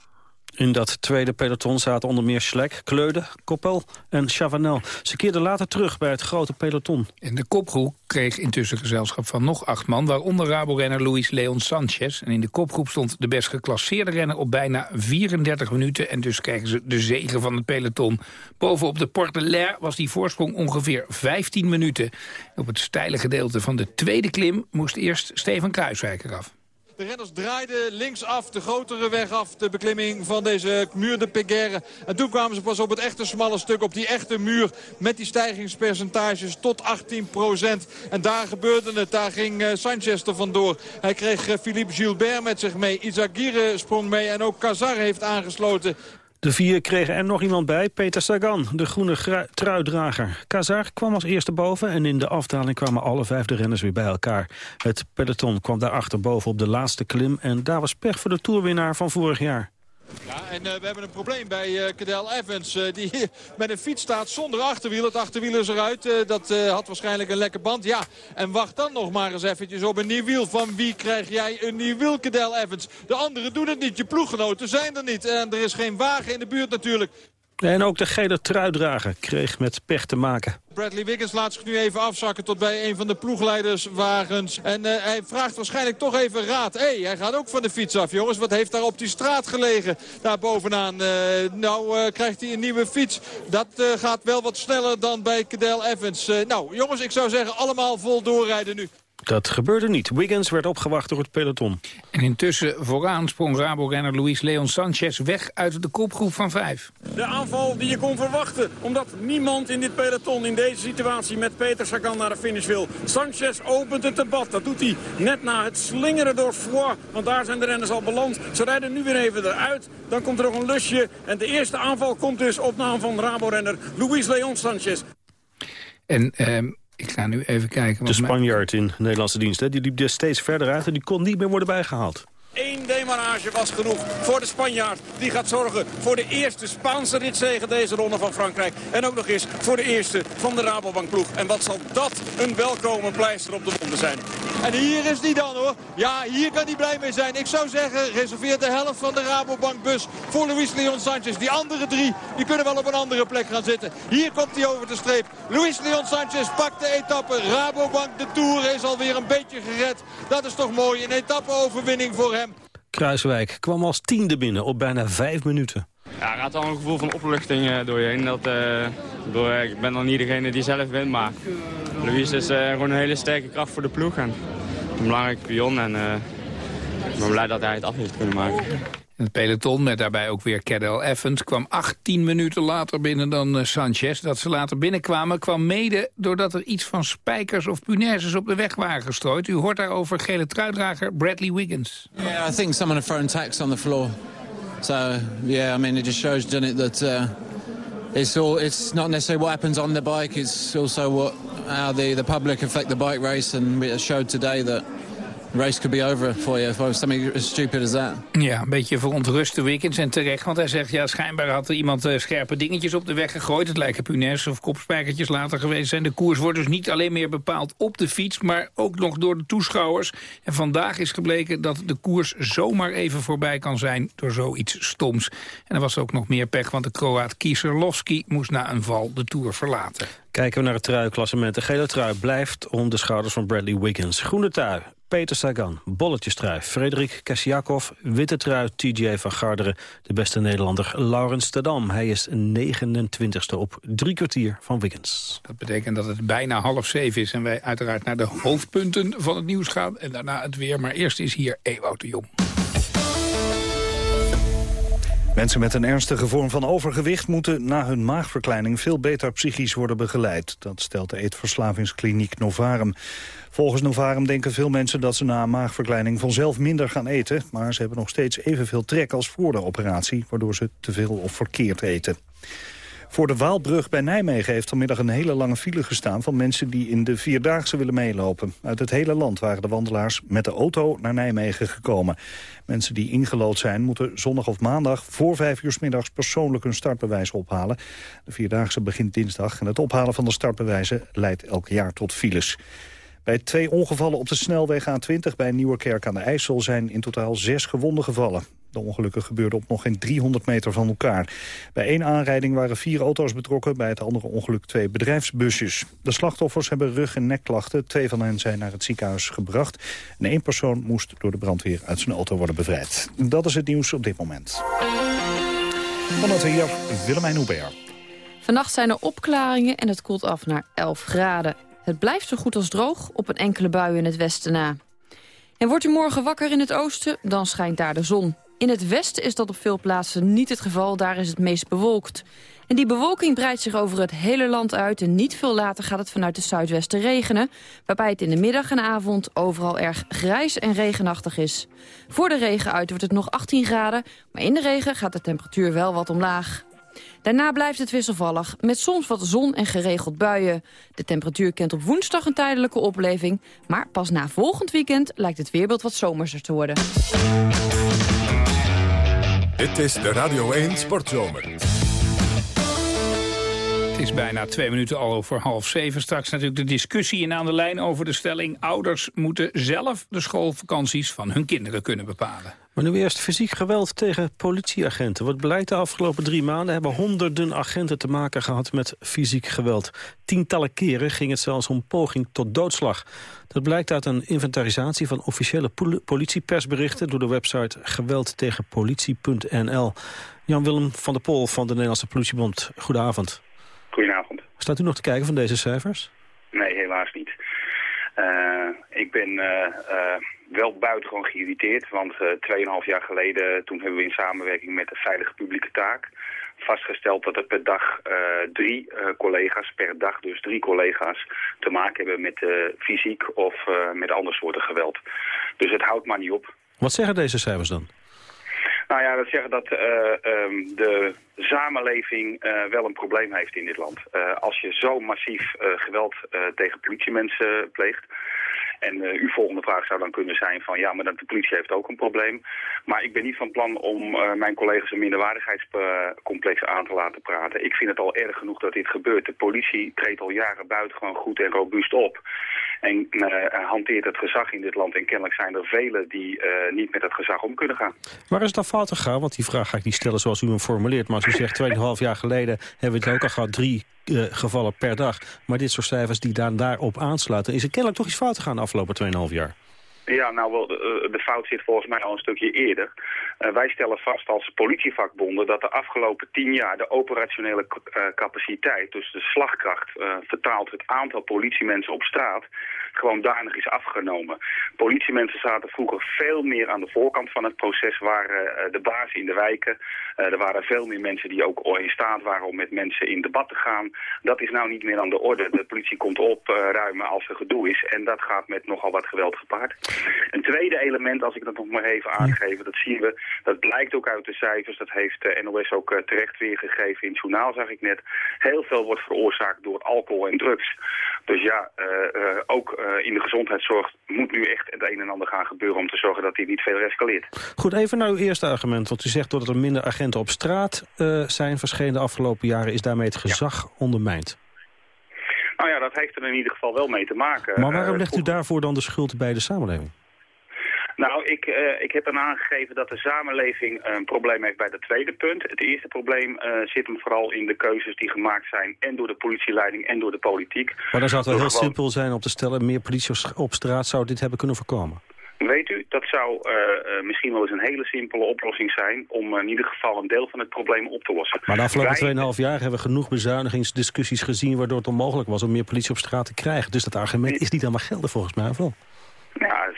In dat tweede peloton zaten onder meer Schlek, Kleude, Koppel en Chavanel. Ze keerden later terug bij het grote peloton. En de kopgroep kreeg intussen gezelschap van nog acht man... waaronder Rabo-renner Luis Leon Sanchez. En in de kopgroep stond de best geclasseerde renner op bijna 34 minuten... en dus kregen ze de zegen van het peloton. Bovenop de Porte l'Air was die voorsprong ongeveer 15 minuten. Op het steile gedeelte van de tweede klim moest eerst Steven Kruiswijk eraf. De renners draaiden linksaf, de grotere weg af, de beklimming van deze muur de Peguerre. En toen kwamen ze pas op het echte smalle stuk, op die echte muur... met die stijgingspercentages tot 18% En daar gebeurde het, daar ging uh, Sanchez er vandoor. Hij kreeg uh, Philippe Gilbert met zich mee, Izagirre sprong mee en ook Kazar heeft aangesloten. De vier kregen er nog iemand bij, Peter Sagan, de groene truidrager. Kazar kwam als eerste boven en in de afdaling kwamen alle vijf de renners weer bij elkaar. Het peloton kwam daarachter boven op de laatste klim en daar was pech voor de toerwinnaar van vorig jaar. En uh, we hebben een probleem bij uh, Cadel Evans. Uh, die met een fiets staat zonder achterwiel. Het achterwiel is eruit. dat had waarschijnlijk een lekke band. Ja, en wacht dan nog maar eens eventjes op een nieuw wiel. Van wie krijg jij een nieuw wiel, Cadel Evans? De anderen doen het niet. Je ploeggenoten zijn er niet. En er is geen wagen in de buurt natuurlijk. En ook de gele truidrager kreeg met pech te maken. Bradley Wiggins laat zich nu even afzakken tot bij een van de ploegleiderswagens. En uh, hij vraagt waarschijnlijk toch even raad. Hé, hey, hij gaat ook van de fiets af, jongens. Wat heeft daar op die straat gelegen? Daar bovenaan. Uh, nou uh, krijgt hij een nieuwe fiets. Dat gaat wel wat sneller dan bij Cadel Evans. nou, jongens, ik zou zeggen allemaal vol doorrijden nu. Dat gebeurde niet. Wiggins werd opgewacht door het peloton. En intussen vooraan sprong Rabo-renner Luis Leon Sanchez weg uit de kopgroep van vijf. De aanval die je kon verwachten. Omdat niemand in dit peloton in deze situatie met Peter Sagan naar de finish wil. Sanchez opent het debat. Dat doet hij net na het slingeren door Foix. Want daar zijn de renners al beland. Ze rijden nu weer even eruit. Dan komt er nog een lusje. En de eerste aanval komt dus op naam van Rabo-renner Luis Leon Sanchez. En... Uh... Ik ga nu even kijken. De Spanjaard in Nederlandse dienst, hè? die liep dus steeds verder uit... en die kon niet meer worden bijgehaald. Eén demarage was genoeg voor de Spanjaard. Die gaat zorgen voor de eerste Spaanse ritzege deze ronde van Frankrijk. En ook nog eens voor de eerste van de Rabobankploeg. En wat zal dat een welkome pleister op de wonden zijn. En hier is die dan hoor. Ja, hier kan hij blij mee zijn. Ik zou zeggen, reserveer de helft van de Rabobankbus voor Luis Leon Sanchez. Die andere drie, die kunnen wel op een andere plek gaan zitten. Hier komt hij over de streep. Luis Leon Sanchez pakt de etappe. Rabobank, de Tour is alweer een beetje gered. Dat is toch mooi. Een etappeoverwinning voor hem. Kruiswijk kwam als tiende binnen op bijna vijf minuten. Ja, er gaat al een gevoel van opluchting uh, door je heen. Dat, uh, door, uh, ik ben dan niet degene die zelf wint, maar Louis is gewoon een hele sterke kracht voor de ploeg. En een belangrijke pion en ik ben blij dat hij het af heeft kunnen maken. Het peloton, met daarbij ook weer Cadel Evans... kwam 18 minuten later binnen dan Sanchez. Dat ze later binnenkwamen kwam mede doordat er iets van spijkers of punaises op de weg waren gestrooid. U hoort daarover gele truidrager Bradley Wiggins. Yeah, I think someone have thrown tacks on the floor. So, yeah, I mean, it just shows, doesn't it, that uh, it's all, it's not necessarily what happens on the bike, it's also what, how the, the public affect the bike race, and it showed today that race could be over for you for something as stupid as that. Ja, een beetje verontruste Wiggins en terecht. Want hij zegt, ja, schijnbaar had er iemand uh, scherpe dingetjes op de weg gegooid. Het lijken punaises of kopspijkertjes later geweest zijn. De koers wordt dus niet alleen meer bepaald op de fiets... maar ook nog door de toeschouwers. En vandaag is gebleken dat de koers zomaar even voorbij kan zijn... door zoiets stoms. En er was ook nog meer pech, want de Kroaat Kieserlovski... moest na een val de Tour verlaten. Kijken we naar het truiklassement. De gele trui blijft om de schouders van Bradley Wiggins. Groene trui, Peter Sagan, bolletjestrui, Frederik Kessiakov, witte trui, TJ van Garderen, de beste Nederlander Laurens Stedam. Hij is 29ste op drie kwartier van Wiggins. Dat betekent dat het bijna half zeven is en wij uiteraard naar de hoofdpunten van het nieuws gaan en daarna het weer. Maar eerst is hier Ewout de Jong. Mensen met een ernstige vorm van overgewicht moeten na hun maagverkleining veel beter psychisch worden begeleid. Dat stelt de eetverslavingskliniek Novarum. Volgens Novarum denken veel mensen dat ze na maagverkleining vanzelf minder gaan eten. Maar ze hebben nog steeds evenveel trek als voor de operatie, waardoor ze te veel of verkeerd eten. Voor de Waalbrug bij Nijmegen heeft vanmiddag een hele lange file gestaan... van mensen die in de Vierdaagse willen meelopen. Uit het hele land waren de wandelaars met de auto naar Nijmegen gekomen. Mensen die ingelood zijn moeten zondag of maandag... voor vijf uur middags persoonlijk hun startbewijs ophalen. De Vierdaagse begint dinsdag en het ophalen van de startbewijzen... leidt elk jaar tot files. Bij twee ongevallen op de snelweg A20 bij Nieuwerkerk aan de IJssel... zijn in totaal zes gewonden gevallen. De ongelukken gebeurden op nog geen 300 meter van elkaar. Bij één aanrijding waren vier auto's betrokken, bij het andere ongeluk twee bedrijfsbusjes. De slachtoffers hebben rug- en nekklachten. Twee van hen zijn naar het ziekenhuis gebracht. En één persoon moest door de brandweer uit zijn auto worden bevrijd. Dat is het nieuws op dit moment. Van het hier Willemijn Hubert. Vannacht zijn er opklaringen en het koelt af naar 11 graden. Het blijft zo goed als droog, op een enkele bui in het westen na. En wordt u morgen wakker in het oosten, dan schijnt daar de zon. In het westen is dat op veel plaatsen niet het geval, daar is het meest bewolkt. En die bewolking breidt zich over het hele land uit... en niet veel later gaat het vanuit het zuidwesten regenen... waarbij het in de middag en avond overal erg grijs en regenachtig is. Voor de regen uit wordt het nog 18 graden... maar in de regen gaat de temperatuur wel wat omlaag. Daarna blijft het wisselvallig, met soms wat zon en geregeld buien. De temperatuur kent op woensdag een tijdelijke opleving... maar pas na volgend weekend lijkt het weerbeeld wat zomerser te worden. Dit is de Radio 1 Sportzomer. Het is bijna twee minuten al over half zeven. Straks natuurlijk de discussie in aan de lijn over de stelling... ouders moeten zelf de schoolvakanties van hun kinderen kunnen bepalen. Maar nu eerst fysiek geweld tegen politieagenten. Wat blijkt de afgelopen drie maanden hebben honderden agenten te maken gehad met fysiek geweld. Tientallen keren ging het zelfs om poging tot doodslag. Dat blijkt uit een inventarisatie van officiële politiepersberichten door de website geweldtegenpolitie.nl. Jan-Willem van der Pol van de Nederlandse Politiebond, goedenavond. Goedenavond. Staat u nog te kijken van deze cijfers? Nee, helaas niet. Uh, ik ben uh, uh, wel buitengewoon geïrriteerd, want 2,5 jaar geleden, toen hebben we in samenwerking met de Veilige Publieke Taak vastgesteld dat er per dag drie collega's, per dag dus drie collega's, te maken hebben met fysiek of met andere soorten geweld. Dus het houdt maar niet op. Wat zeggen deze cijfers dan? Nou ja, dat zeggen dat uh, um, de samenleving uh, wel een probleem heeft in dit land. Uh, als je zo massief geweld tegen politiemensen pleegt... En uw volgende vraag zou dan kunnen zijn van ja, maar de politie heeft ook een probleem. Maar ik ben niet van plan om mijn collega's een minderwaardigheidscomplex aan te laten praten. Ik vind het al erg genoeg dat dit gebeurt. De politie treedt al jaren buitengewoon goed en robuust op. En uh, hanteert het gezag in dit land. En kennelijk zijn er velen die niet met het gezag om kunnen gaan. Waar is het dan fout gegaan? Want die vraag ga ik niet stellen zoals u hem formuleert. Maar als u zegt 2,5 jaar geleden hebben we het ook al gehad. Drie uh, gevallen per dag. Maar dit soort cijfers die daar, daarop aansluiten... is er kennelijk toch iets fout gegaan de afgelopen 2,5 jaar. Ja, nou, de, de, fout zit volgens mij al een stukje eerder. Uh, wij stellen vast als politievakbonden dat de afgelopen tien jaar de operationele capaciteit, dus de slagkracht, uh, vertaald het aantal politiemensen op straat, gewoon danig is afgenomen. Politiemensen zaten vroeger veel meer aan de voorkant van het proces, waren de baas in de wijken. er waren veel meer mensen die ook in staat waren om met mensen in debat te gaan. Dat is nou niet meer aan de orde. De politie komt opruimen als er gedoe is en dat gaat met nogal wat geweld gepaard. Een tweede element, als ik dat nog maar even aangeven, dat zien we, dat blijkt ook uit de cijfers, dat heeft de NOS ook uh, terecht weergegeven in het journaal, zag ik net. Heel veel wordt veroorzaakt door alcohol en drugs. Dus ja, uh, uh, ook in de gezondheidszorg moet nu echt het een en ander gaan gebeuren om te zorgen dat die niet verder escaleert. Goed, even naar uw eerste argument, want u zegt doordat er minder agenten op straat zijn verschenen de afgelopen jaren, is daarmee het gezag ja. ondermijnd. Nou ja, dat heeft er in ieder geval wel mee te maken. Maar waarom legt u daarvoor dan de schuld bij de samenleving? Nou, ik, uh, ik heb dan aangegeven dat de samenleving een probleem heeft bij het tweede punt. Het eerste probleem uh, zit hem vooral in de keuzes die gemaakt zijn... en door de politieleiding en door de politiek. Maar dan zou het wel heel gewoon... simpel zijn om te stellen... meer politie op straat zou dit hebben kunnen voorkomen. Weet u, dat zou uh, uh, misschien wel eens een hele simpele oplossing zijn... om uh, in ieder geval een deel van het probleem op te lossen. Maar de afgelopen Wij... 2,5 jaar hebben we genoeg bezuinigingsdiscussies gezien... waardoor het onmogelijk was om meer politie op straat te krijgen. Dus dat argument is niet helemaal geldig volgens mij, of wel? Ja,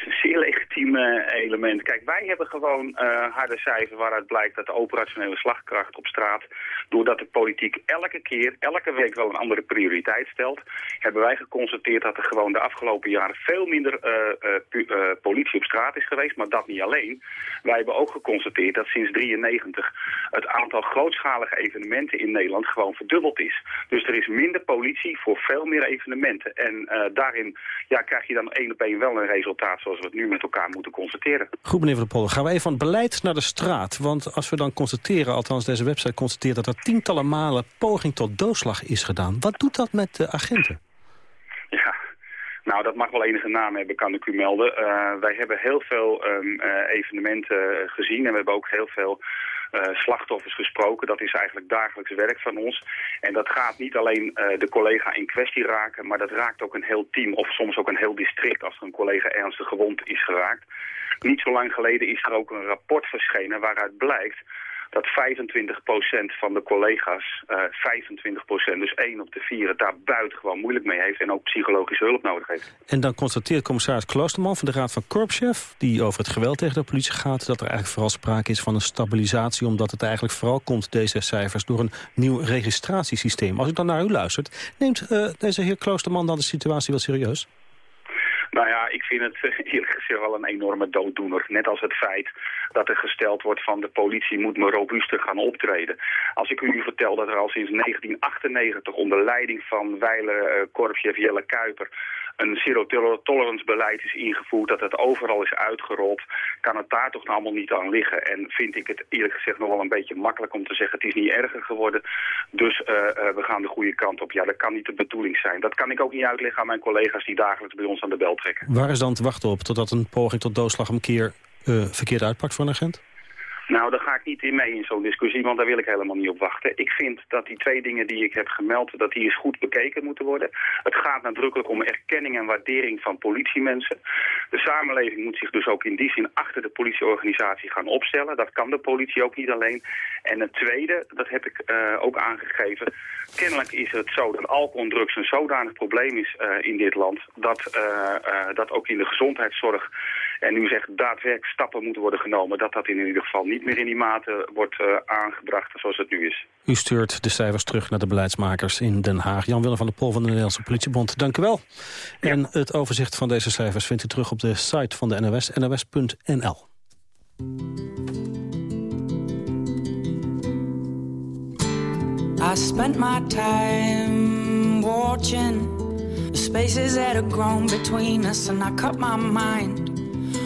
team-element. Kijk, wij hebben gewoon uh, harde cijfers waaruit blijkt dat de operationele slagkracht op straat, doordat de politiek elke keer, elke week wel een andere prioriteit stelt, hebben wij geconstateerd dat er gewoon de afgelopen jaren veel minder uh, uh, politie op straat is geweest. Maar dat niet alleen. Wij hebben ook geconstateerd dat sinds 93 het aantal grootschalige evenementen in Nederland gewoon verdubbeld is. Dus er is minder politie voor veel meer evenementen. En daarin ja, krijg je dan één op één wel een resultaat zoals we het nu met elkaar moeten constateren. Goed, meneer Van der Polder. Gaan we even van beleid naar de straat. Want als we dan constateren, althans deze website constateert... dat er tientallen malen poging tot doodslag is gedaan. Wat doet dat met de agenten? Nou, dat mag wel enige naam hebben, kan ik u melden. Uh, wij hebben heel veel um, uh, evenementen gezien en we hebben ook heel veel uh, slachtoffers gesproken. Dat is eigenlijk dagelijks werk van ons. En dat gaat niet alleen de collega in kwestie raken, maar dat raakt ook een heel team of soms ook een heel district als er een collega ernstig gewond is geraakt. Niet zo lang geleden is er ook een rapport verschenen waaruit blijkt dat 25% van de collega's, uh, 25%, dus 1 op de 4, het daar buitengewoon moeilijk mee heeft en ook psychologische hulp nodig heeft. En dan constateert commissaris Kloosterman van de Raad van Korpschef, die over het geweld tegen de politie gaat, dat er eigenlijk vooral sprake is van een stabilisatie, omdat het eigenlijk vooral komt, deze cijfers, door een nieuw registratiesysteem. Als ik dan naar u luistert, neemt uh, deze heer Kloosterman dan de situatie wel serieus? Nou ja, ik vind het eerlijk gezegd wel een enorme dooddoener. Net als het feit dat er gesteld wordt van de politie moet me robuuster gaan optreden. Als ik u vertel dat er al sinds 1998 onder leiding van Weiler uh, Korpschef Jelle Kuiper een zero-tolerance beleid is ingevoerd, dat het overal is uitgerold, kan het daar toch allemaal niet aan liggen. En vind ik het eerlijk gezegd nog wel een beetje makkelijk om te zeggen, het is niet erger geworden, dus uh, we gaan de goede kant op. Ja, dat kan niet de bedoeling zijn. Dat kan ik ook niet uitleggen aan mijn collega's die dagelijks bij ons aan de bel Waar is dan te wachten op totdat een poging tot doodslag een keer uh, verkeerd uitpakt voor een agent? Nou, daar ga ik niet in mee in zo'n discussie, want daar wil ik helemaal niet op wachten. Ik vind dat die twee dingen die ik heb gemeld, dat die eens goed bekeken moeten worden. Het gaat nadrukkelijk om erkenning en waardering van politiemensen. De samenleving moet zich dus ook in die zin achter de politieorganisatie gaan opstellen. Dat kan de politie ook niet alleen. En het tweede, dat heb ik uh, ook aangegeven, kennelijk is het zo dat alcohol en drugs een zodanig probleem is uh, in dit land, dat, uh, dat ook in de gezondheidszorg en u zegt daadwerkelijk stappen moeten worden genomen... dat dat in ieder geval niet meer in die mate wordt uh, aangebracht zoals het nu is. U stuurt de cijfers terug naar de beleidsmakers in Den Haag. Jan-Willem van der Pol van de Nederlandse Politiebond, dank u wel. Ja. En het overzicht van deze cijfers vindt u terug op de site van de NOS, nos.nl. I spent my time watching the spaces that have grown between us and I cut my mind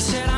said,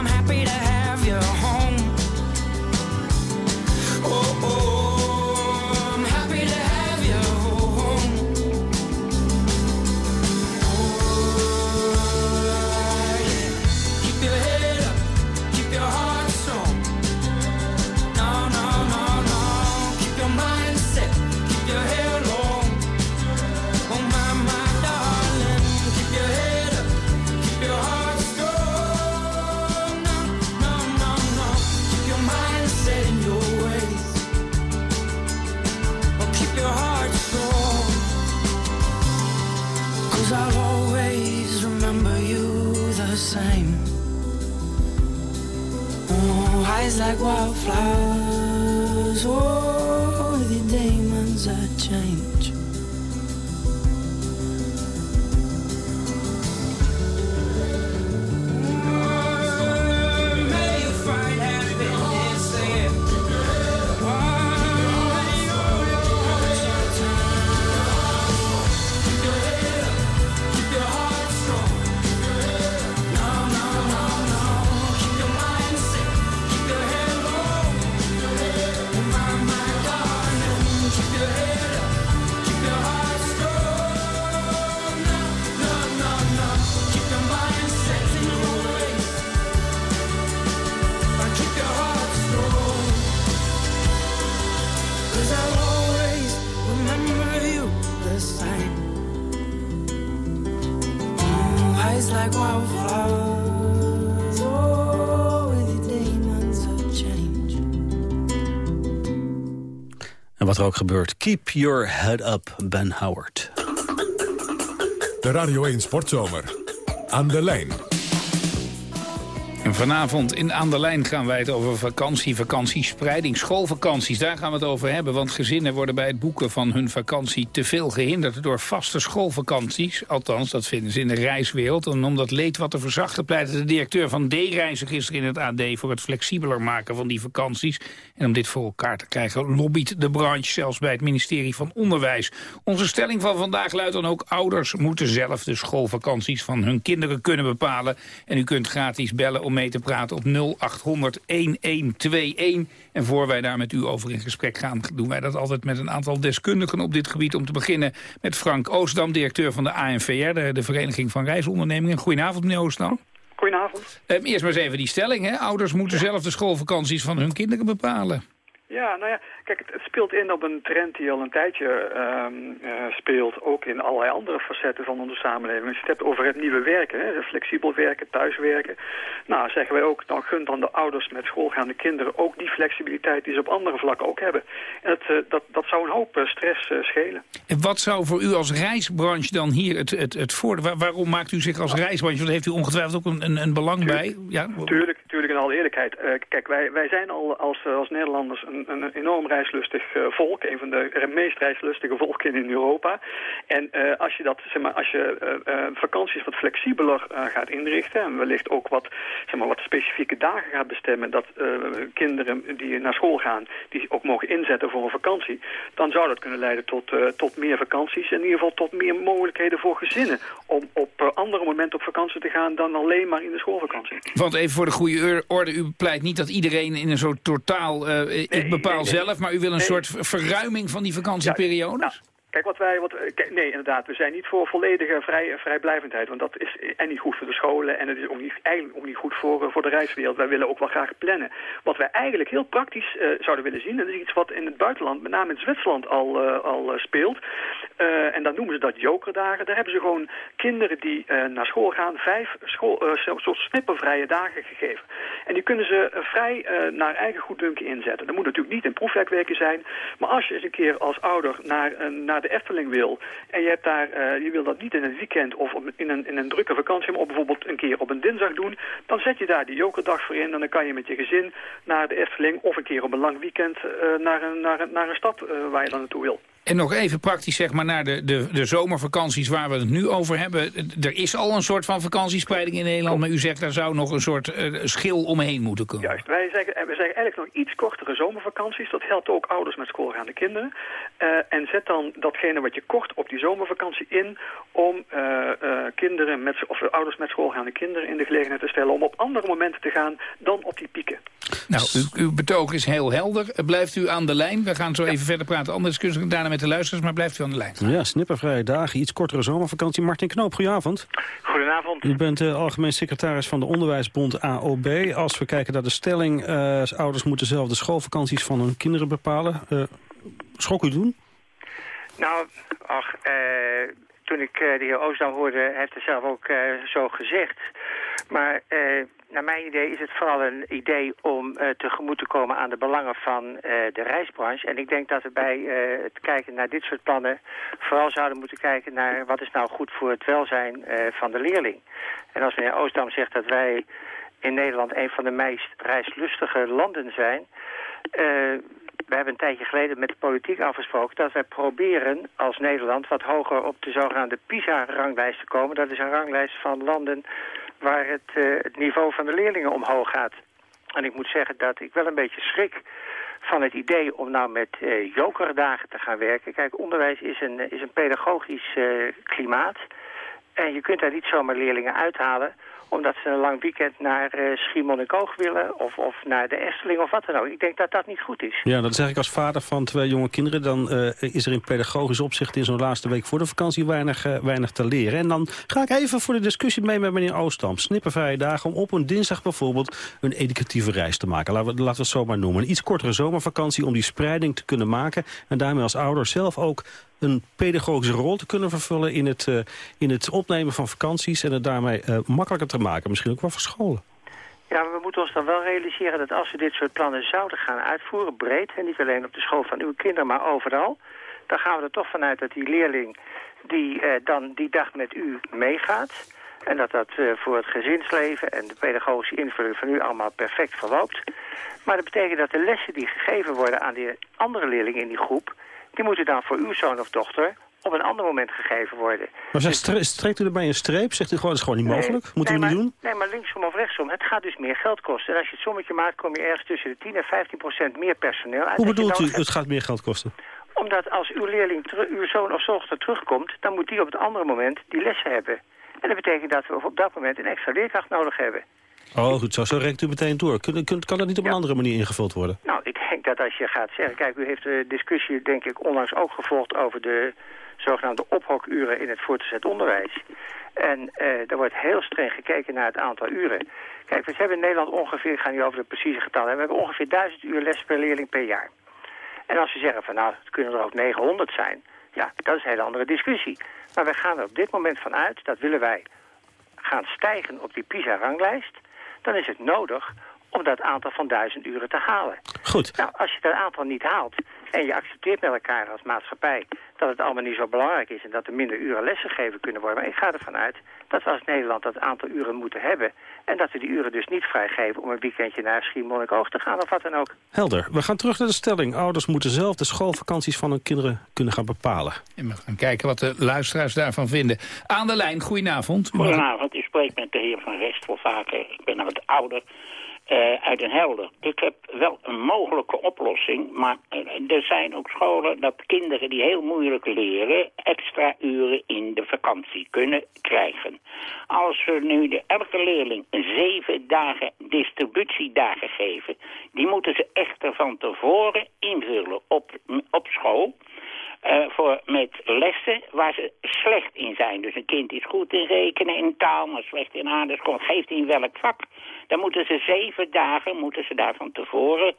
wat er ook gebeurt, keep your head up, Ben Howard. De Radio 1 Sportzomer. Aan de lijn. Vanavond in Aan de Lijn gaan wij het over vakantie, vakantiespreiding, schoolvakanties. Daar gaan we het over hebben, want gezinnen worden bij het boeken van hun vakantie te veel gehinderd door vaste schoolvakanties. Althans, dat vinden ze in de reiswereld. En om dat leed wat te verzachten pleitte de directeur van D-reizen gisteren in het AD voor het flexibeler maken van die vakanties. En om dit voor elkaar te krijgen lobbyt de branche zelfs bij het ministerie van Onderwijs. Onze stelling van vandaag luidt dan ook ouders moeten zelf de schoolvakanties van hun kinderen kunnen bepalen. En u kunt gratis bellen om mee te praten op 0800 1121. En voor wij daar met u over in gesprek gaan, doen wij dat altijd met een aantal deskundigen op dit gebied. Om te beginnen met Frank Oostdam, directeur van de ANVR, de, de Vereniging van Reisondernemingen. Goedenavond, meneer Oostdam. Goedenavond. Ehm, eerst maar eens even die stelling. Hè? Ouders moeten zelf de schoolvakanties van hun kinderen bepalen. Ja, nou ja, kijk, het, het speelt in op een trend die al een tijdje ehm, eh, speelt, ook in allerlei andere facetten van onze samenleving. Als je het hebt over het nieuwe werken, hè, flexibel werken, thuiswerken. Nou, zeggen wij ook, dan gunt dan de ouders met schoolgaande kinderen ook die flexibiliteit die ze op andere vlakken ook hebben. En het, eh, dat, dat zou een hoop eh, stress schelen. En wat zou voor u als reisbranche dan hier het, het, het voordeel... waar- waarom maakt u zich als reisbranche, want heeft u ongetwijfeld ook een, een, een belang bij? Ja, Tuurlijk, tuurlijk in alle eerlijkheid. Kijk, wij, wij zijn al als, als Nederlanders een, een enorm reislustig eh, volk. Een van de meest reislustige volken in Europa. En eh, als je dat, zeg maar, als je eh, vakanties wat flexibeler gaat inrichten en wellicht ook wat, zeg maar, wat specifieke dagen gaat bestemmen dat kinderen die naar school gaan, die ook mogen inzetten voor een vakantie, dan zou dat kunnen leiden tot, tot meer vakanties. In ieder geval tot meer mogelijkheden voor gezinnen om op andere momenten op vakantie te gaan dan alleen maar in de schoolvakantie. Want even voor de goede orde, u pleit niet dat iedereen in een soort totaal... eh, ik bepaal nee. zelf, maar u wil een Nee. soort verruiming van die vakantieperiodes? Kijk, wat wij, wat, kijk, nee, inderdaad, we zijn niet voor volledige vrij, vrijblijvendheid. Want dat is en niet goed voor de scholen en het is ook niet, eigenlijk ook niet goed voor, eh, voor de reiswereld. Wij willen ook wel graag plannen. Wat wij eigenlijk heel praktisch eh, zouden willen zien, en dat is iets wat in het buitenland, met name in Zwitserland, al, eh, al eh, speelt. Eh, en dan noemen ze dat jokerdagen. Daar hebben ze gewoon kinderen die eh, naar school gaan, vijf school, eh, soort snippervrije dagen gegeven. En die kunnen ze eh, vrij eh, naar eigen goeddunken inzetten. Dat moet natuurlijk niet in proefwerkweken zijn. Maar als je eens een keer als ouder naar, eh, naar de Efteling wil... en je, hebt daar, eh, je wil dat niet in een weekend of in een, in een drukke vakantie... maar bijvoorbeeld een keer op een dinsdag doen... dan zet je daar die jokerdag voor in... en dan kan je met je gezin naar de Efteling... of een keer op een lang weekend eh, naar, een, naar, een, naar een stad eh, waar je dan naartoe wil. En nog even praktisch zeg maar naar de, de, de zomervakanties waar we het nu over hebben. Er is al een soort van vakantiespreiding in Nederland, maar u zegt daar zou nog een soort eh, schil omheen moeten komen. Juist, wij zeggen, en we zeggen eigenlijk nog iets kortere zomervakanties. Dat helpt ook ouders met schoolgaande kinderen. Eh, en zet dan datgene wat je kort op die zomervakantie in... om eh, kinderen met, of ouders met schoolgaande kinderen in de gelegenheid te stellen... om op andere momenten te gaan dan op die pieken. Nou, uw, uw betoog is heel helder. Eh, Blijft u aan de lijn. We gaan zo even verder praten. Andere deskundigen daarna met de luisteraars, maar blijft u aan de lijn. Ja, snippervrije dagen, iets kortere zomervakantie. Martin Knoop, goedenavond. Goedenavond. U bent uh, algemeen secretaris van de Onderwijsbond AOB. Als we kijken naar de stelling, uh, ouders moeten zelf de schoolvakanties van hun kinderen bepalen. Uh, schrok u doen? Nou, ach, uh, toen ik uh, de heer Oosdam hoorde, heeft hij zelf ook uh, zo gezegd. Maar naar mijn idee is het vooral een idee om tegemoet te komen aan de belangen van de reisbranche. En ik denk dat we bij het kijken naar dit soort plannen vooral zouden moeten kijken naar wat is nou goed voor het welzijn van de leerling. En als meneer Oosdam zegt dat wij in Nederland een van de meest reislustige landen zijn. Eh, we hebben een tijdje geleden met de politiek afgesproken dat wij proberen als Nederland wat hoger op de zogenaamde PISA-ranglijst te komen. Dat is een ranglijst van landen waar het, eh, het niveau van de leerlingen omhoog gaat. En ik moet zeggen dat ik wel een beetje schrik van het idee om nou met uh, jokerdagen te gaan werken. Kijk, onderwijs is een, is een pedagogisch uh, klimaat. En je kunt daar niet zomaar leerlingen uithalen omdat ze een lang weekend naar uh, Schiermonnikoog willen... Of, of naar de Esteling of wat dan ook. Ik denk dat dat niet goed is. Ja, dat zeg ik als vader van twee jonge kinderen. Dan uh, is er in pedagogisch opzicht in zo'n laatste week voor de vakantie weinig, uh, weinig te leren. En dan ga ik even voor de discussie mee met meneer Oostam. Snippervrije dagen om op een dinsdag bijvoorbeeld een educatieve reis te maken. Laten we, laten we het zo maar noemen. Een iets kortere zomervakantie om die spreiding te kunnen maken. En daarmee als ouder zelf ook een pedagogische rol te kunnen vervullen in het, uh, in het opnemen van vakanties... en het daarmee uh, makkelijker te maken, misschien ook wel voor scholen. Ja, we moeten ons dan wel realiseren dat als we dit soort plannen zouden gaan uitvoeren, breed... en niet alleen op de school van uw kinderen, maar overal... dan gaan we er toch vanuit dat die leerling die uh, dan die dag met u meegaat... en dat dat voor het gezinsleven en de pedagogische invulling van u allemaal perfect verloopt. Maar dat betekent dat de lessen die gegeven worden aan die andere leerlingen in die groep die moeten dan voor uw zoon of dochter op een ander moment gegeven worden. Maar dus... streekt u erbij een streep? Zegt u gewoon, dat is gewoon niet mogelijk? Nee, Moeten nee, we maar, niet doen? Nee, maar linksom of rechtsom. Het gaat dus meer geld kosten. En als je het sommetje maakt, kom je ergens tussen de 10 en 15 procent meer personeel uit. Hoe bedoelt u, het gaat meer geld kosten? Omdat als uw leerling, uw zoon of dochter terugkomt... dan moet die op het andere moment die lessen hebben. En dat betekent dat we op dat moment een extra leerkracht nodig hebben. Oh, goed zo. Zo rekt u meteen door. Kun, kun, kan dat niet op een andere manier ingevuld worden? Nou, ik denk dat als je gaat zeggen... Kijk, u heeft de discussie, denk ik, onlangs ook gevolgd... over de zogenaamde ophokuren in het voortgezet onderwijs. En uh, er wordt heel streng gekeken naar het aantal uren. Kijk, we hebben in Nederland ongeveer, ik ga niet over de precieze getallen... we hebben ongeveer 1000 uur les per leerling per jaar. En als we zeggen van, nou, het kunnen er ook 900 zijn... ja, dat is een hele andere discussie. Maar wij gaan er op dit moment van uit, dat willen wij gaan stijgen op die PISA-ranglijst dan is het nodig om dat aantal van duizend uren te halen. Goed. Nou, als je dat aantal niet haalt en je accepteert met elkaar als maatschappij dat het allemaal niet zo belangrijk is en dat er minder uren lessen gegeven kunnen worden. Maar ik ga ervan uit dat we als Nederland dat aantal uren moeten hebben en dat we die uren dus niet vrijgeven om een weekendje naar Schiermonnikoog te gaan of wat dan ook. Helder. We gaan terug naar de stelling. Ouders moeten zelf de schoolvakanties van hun kinderen kunnen gaan bepalen. En we gaan kijken wat de luisteraars daarvan vinden. Aan de lijn, goedenavond. Goedenavond, u spreekt met de heer Van Rest voor vaker. Ik ben wat ouder. Uh, uit Den Helder. Ik heb wel een mogelijke oplossing, maar uh, er zijn ook scholen dat kinderen die heel moeilijk leren extra uren in de vakantie kunnen krijgen. Als we nu de, elke leerling zeven dagen distributiedagen geven, die moeten ze echter van tevoren invullen op, op school. Uh, voor, met lessen waar ze slecht in zijn. Dus een kind is goed in rekenen, in taal, maar slecht in aardrijkskunde. Geeft in welk vak. Dan moeten ze zeven dagen, moeten ze daar van tevoren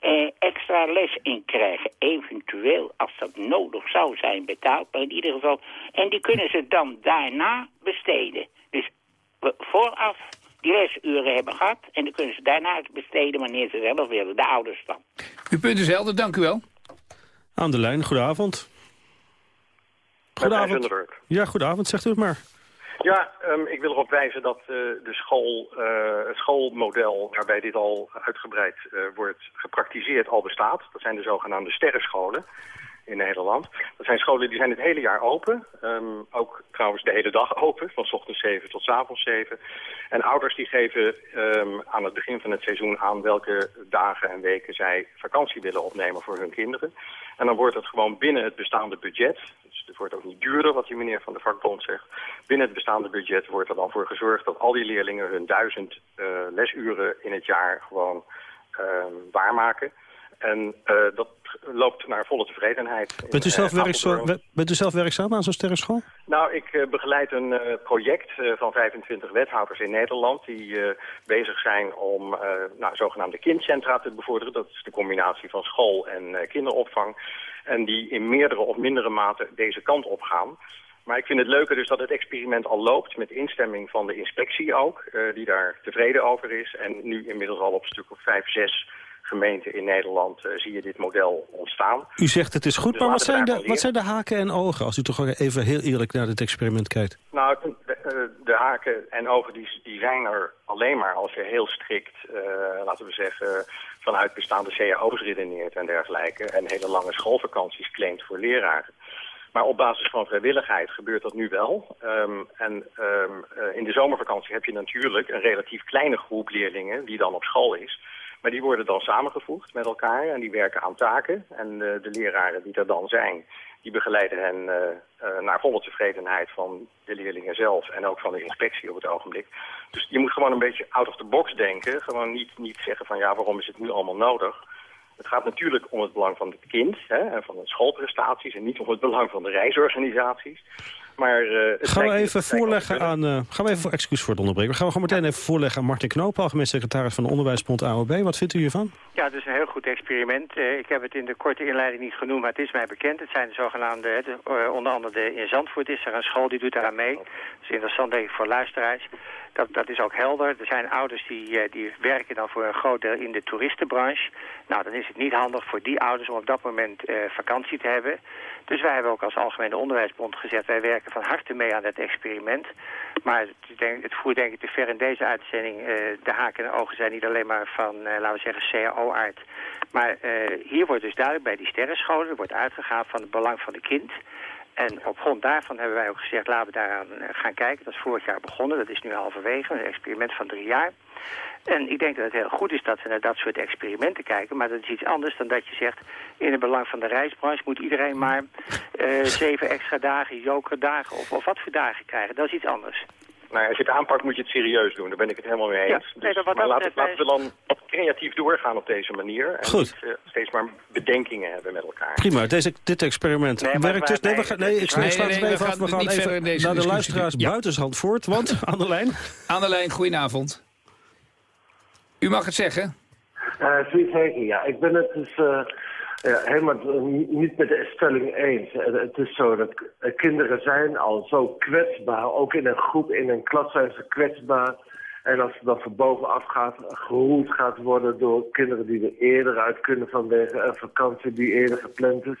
uh, extra les in krijgen. Eventueel, als dat nodig zou zijn, betaald. Maar in ieder geval. En die kunnen ze dan daarna besteden. Dus vooraf die lesuren hebben gehad. En dan kunnen ze daarna besteden wanneer ze zelf willen. De ouders dan. Uw punt is helder, dank u wel. Aan de lijn, goedenavond. Goedenavond. Ja, goedenavond, zegt u het maar. Ja, um, ik wil erop wijzen dat uh, de school, uh, het schoolmodel waarbij dit al uitgebreid uh, wordt gepraktiseerd al bestaat. Dat zijn de zogenaamde sterrenscholen in Nederland. Dat zijn scholen die zijn het hele jaar open. Um, ook trouwens de hele dag open, van ochtends 7 tot avonds 7. En ouders die geven um, aan het begin van het seizoen aan welke dagen en weken zij vakantie willen opnemen voor hun kinderen. En dan wordt het gewoon binnen het bestaande budget, dus het wordt ook niet duurder wat die meneer van de vakbond zegt. Binnen het bestaande budget wordt er dan voor gezorgd dat al die leerlingen hun duizend uh, lesuren in het jaar gewoon uh, waarmaken. En uh, dat loopt naar volle tevredenheid. Bent u zelf, werkzaam, bent u zelf werkzaam aan zo'n sterrenschool? Nou, ik uh, begeleid een project van 25 wethouders in Nederland... die bezig zijn om nou, zogenaamde kindcentra te bevorderen. Dat is de combinatie van school en kinderopvang. En die in meerdere of mindere mate deze kant op gaan. Maar ik vind het leuker dus dat het experiment al loopt... met instemming van de inspectie ook, die daar tevreden over is. En nu inmiddels al op stuk of vijf, zes gemeenten in Nederland zie je dit model ontstaan. U zegt het is goed, Dus maar wat zijn, de, wat zijn de haken en ogen... als u toch even heel eerlijk naar dit experiment kijkt? Nou, de, eh, de haken en ogen die, die zijn er alleen maar als je heel strikt, eh, laten we zeggen, vanuit bestaande cao's redeneert en dergelijke. En hele lange schoolvakanties claimt voor leraren. Maar op basis van vrijwilligheid gebeurt dat nu wel. Ehm, en ehm, eh, in de zomervakantie heb je natuurlijk een relatief kleine groep leerlingen die dan op school is. Maar die worden dan samengevoegd met elkaar en die werken aan taken. En eh, de leraren die er dan zijn, die begeleiden hen eh, eh, naar volle tevredenheid van de leerlingen zelf en ook van de inspectie op het ogenblik. Dus je moet gewoon een beetje out of the box denken. Gewoon niet, niet zeggen van ja, waarom is het nu allemaal nodig? Het gaat natuurlijk om het belang van het kind hè, en van de schoolprestaties en niet om het belang van de reisorganisaties. Maar, uh, het gaan we even voorleggen wel aan... eh, gaan we even, excuus voor het onderbreken. Gaan we gewoon meteen even voorleggen aan Martin Knoop... algemeen secretaris van de Onderwijsbond AOB. Wat vindt u hiervan? Ja, het is een heel goed experiment. Eh, ik heb het in de korte inleiding niet genoemd, maar het is mij bekend. Het zijn de zogenaamde, de, eh, onder andere de, in Zandvoort is er een school die doet daaraan mee. Dat is interessant denk ik voor luisteraars. Dat, dat is ook helder. Er zijn ouders die, eh, die werken dan voor een groot deel in de toeristenbranche. Nou, dan is het niet handig voor die ouders om op dat moment eh, vakantie te hebben. Dus wij hebben ook als Algemene Onderwijsbond gezegd... wij werken van harte mee aan het experiment. Maar het, het voert denk ik te ver in deze uitzending. eh, de haken en ogen zijn niet alleen maar van, eh, laten we zeggen, CAO-aard. Maar eh, hier wordt dus duidelijk bij die sterrenscholen... er wordt uitgegaan van het belang van het kind... En op grond daarvan hebben wij ook gezegd, laten we daaraan gaan kijken. Dat is vorig jaar begonnen, dat is nu halverwege, een experiment van drie jaar. En ik denk dat het heel goed is dat we naar dat soort experimenten kijken. Maar dat is iets anders dan dat je zegt... in het belang van de reisbranche moet iedereen maar eh, zeven extra dagen, jokerdagen of, of wat voor dagen krijgen. Dat is iets anders. Nou, als je het aanpakt moet je het serieus doen. Daar ben ik het helemaal mee Ja, eens. nee, Dus- wat maar laten, we dan creatief doorgaan op deze manier. En Goed. niet eh, steeds maar bedenkingen hebben met elkaar. Prima, deze, dit experiment Nee, werkt dus... Nee, we nee, gaan, dat nee, is ik we even af. We gaan even naar de luisteraars Ja. buiten Zandvoort. Want, aan de lijn... Aan de lijn, goedenavond. U mag het zeggen. Uh, zeker, ja. Ik ben het dus eh, ja, helemaal eh, niet met de stelling eens. Eh, het is zo dat eh, kinderen zijn al zo kwetsbaar. Ook in een groep, in een klas zijn ze kwetsbaar. En als het dan van bovenaf gaat, geroeld gaat worden door kinderen die er eerder uit kunnen vanwege een vakantie die eerder gepland is.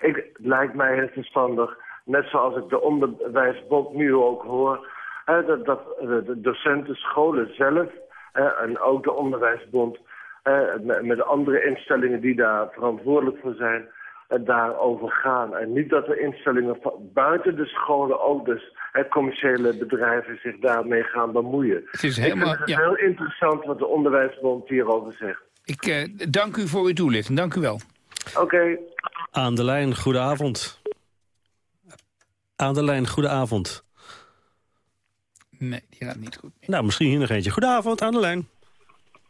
Ik, lijkt mij heel verstandig, net zoals ik de onderwijsbond nu ook hoor, hè, dat, dat de, docenten, scholen zelf en ook de onderwijsbond eh, met, andere instellingen die daar verantwoordelijk voor zijn, eh, daarover gaan. En niet dat de instellingen van buiten de scholen ook dus hè, commerciële bedrijven zich daarmee gaan bemoeien. Het is Ik helemaal- vind het ja. heel interessant wat de onderwijsbond hierover zegt. Ik eh, dank u voor uw toelichting. Dank u wel. Oké. Aan de lijn, goedenavond. Aan de lijn, goedenavond. Nee, die gaat niet goed. Nou, misschien hier nog eentje. Goedenavond, aan de lijn.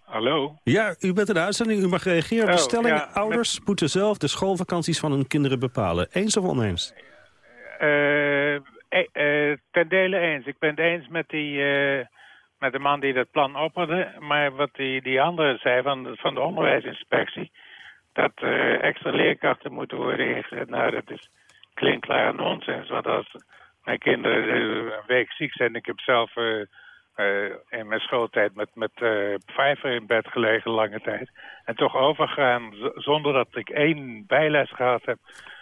Hallo? Ja, u bent in de uitzending. U mag reageren op de Oh, stelling. ja, Ouders moeten zelf de schoolvakanties van hun kinderen bepalen. Eens of oneens? Eh, eh, eh, ten dele eens. Ik ben het eens met, die, eh, met de man die dat plan opperde. Maar wat die, die andere zei van, van de onderwijsinspectie... dat eh, extra leerkrachten moeten worden ingezet. Nou, dat is klinkklare nonsens. Want als mijn kinderen eh, een week ziek zijn... ik heb zelf eh, eh, in mijn schooltijd met, met eh vijver in bed gelegen lange tijd... en toch overgaan zonder dat ik één bijles gehad heb...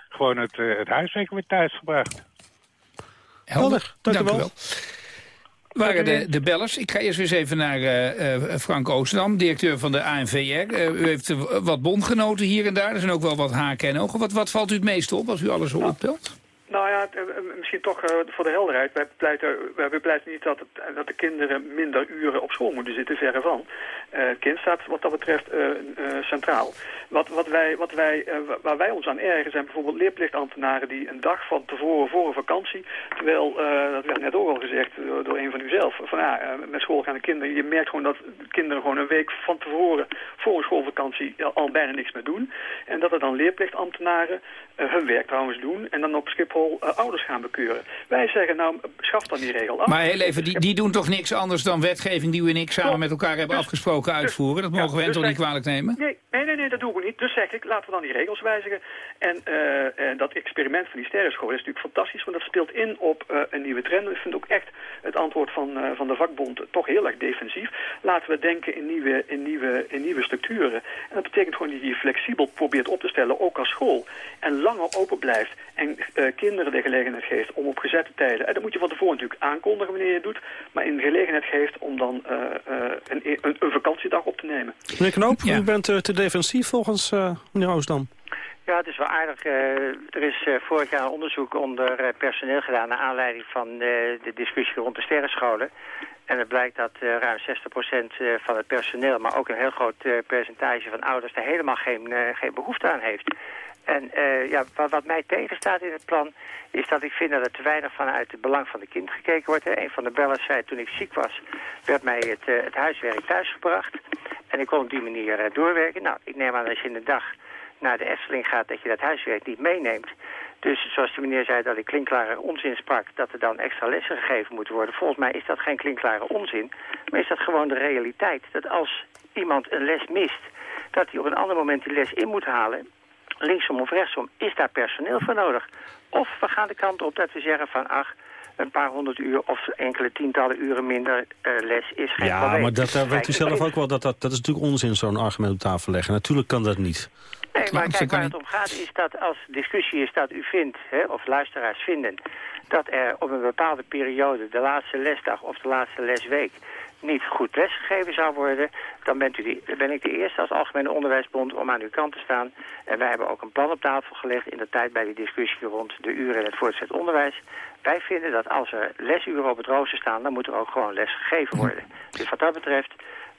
gewoon het, eh, het huiswerk weer thuis gebracht. Helder, dank u dank u wel. wel. Waren de, de bellers. Ik ga eerst weer eens even naar eh, eh, Frank Oosterdam, directeur van de ANVR. Eh, u heeft eh, wat bondgenoten hier en daar. Er zijn ook wel wat haken en ogen. Wat, wat valt u het meest op als u alles zo optelt? Nou ja, het, eh, misschien toch eh, voor de helderheid. Wij pleiten, wij bepleiten niet dat, dat de kinderen minder uren op school moeten zitten, verre van. Eh, het kind staat wat dat betreft eh, eh, centraal. Wat, wat wij, wat wij, eh, waar wij ons aan ergeren zijn bijvoorbeeld leerplichtambtenaren die een dag van tevoren voor een vakantie, terwijl, eh, dat werd net ook al gezegd door, een van u zelf, van ja, eh, met schoolgaande kinderen, je merkt gewoon dat kinderen gewoon een week van tevoren voor een schoolvakantie al bijna niks meer doen. En dat er dan leerplichtambtenaren eh, hun werk trouwens doen en dan op Schiphol eh, ouders gaan bekeuren. Wij zeggen nou, schaf dan die regel af. Maar heel even, die, die doen toch niks anders dan wetgeving die u en ik samen met elkaar hebben afgesproken mogen uitvoeren. Dat mogen we hen dus toch niet kwalijk nemen? Nee, nee, nee, nee, dat doen we niet. Dus zeg ik, laten we dan die regels wijzigen. En eh, eh, dat experiment van die sterrenschool is natuurlijk fantastisch, want dat speelt in op eh, een nieuwe trend. Ik vind ook echt het antwoord van, eh, van de vakbond toch heel erg defensief. Laten we denken in nieuwe, in, nieuwe, in nieuwe structuren. En dat betekent gewoon dat je je flexibel probeert op te stellen, ook als school. En langer open blijft en eh, kinderen de gelegenheid geeft om op gezette tijden. En dat moet je van tevoren natuurlijk aankondigen wanneer je het doet. Maar in de gelegenheid geeft om dan eh, eh, een, een, een vakantiedag op te nemen. Meneer Knoop, u bent eh, te defensief volgens eh, meneer Oosdam. Ja, het is wel aardig. Eh, er is eh, vorig jaar een onderzoek onder eh, personeel gedaan... naar aanleiding van eh, de discussie rond de sterrenscholen. En het blijkt dat eh, ruim 60% eh, van het personeel... maar ook een heel groot eh, percentage van ouders... er helemaal geen, eh, geen behoefte aan heeft. En eh, ja, wat, wat mij tegenstaat in het plan... is dat ik vind dat er te weinig vanuit het belang van de kind gekeken wordt. Hè. Een van de bellers zei toen ik ziek was... werd mij het, eh, het huiswerk thuisgebracht. En ik kon op die manier eh, doorwerken. Nou, ik neem aan als je in de dag naar de Efteling gaat... dat je dat huiswerk niet meeneemt. Dus zoals de meneer zei dat ik klinkklare onzin sprak... dat er dan extra lessen gegeven moeten worden. Volgens mij is dat geen klinkklare onzin. Maar is dat gewoon de realiteit. Dat als iemand een les mist... dat hij op een ander moment die les in moet halen... linksom of rechtsom, is daar personeel voor nodig. Of we gaan de kant op dat we zeggen van... ach, een paar honderd uur of enkele tientallen uren minder eh, les is geen Ja, probleem. maar dat, daar weet u zelf ook wel. Dat, dat, dat is natuurlijk onzin, zo'n argument op tafel leggen. Natuurlijk kan dat niet. Nee, maar kijk, waar het om gaat is dat als discussie is dat u vindt, hè, of luisteraars vinden, dat er op een bepaalde periode, de laatste lesdag of de laatste lesweek, niet goed lesgegeven zou worden, dan bent u die, ben ik de eerste als Algemene Onderwijsbond om aan uw kant te staan. En wij hebben ook een plan op tafel gelegd in de tijd bij die discussie rond de uren in het voortgezet onderwijs. Wij vinden dat als er lesuren op het rooster staan, dan moet er ook gewoon les gegeven worden. Dus wat dat betreft,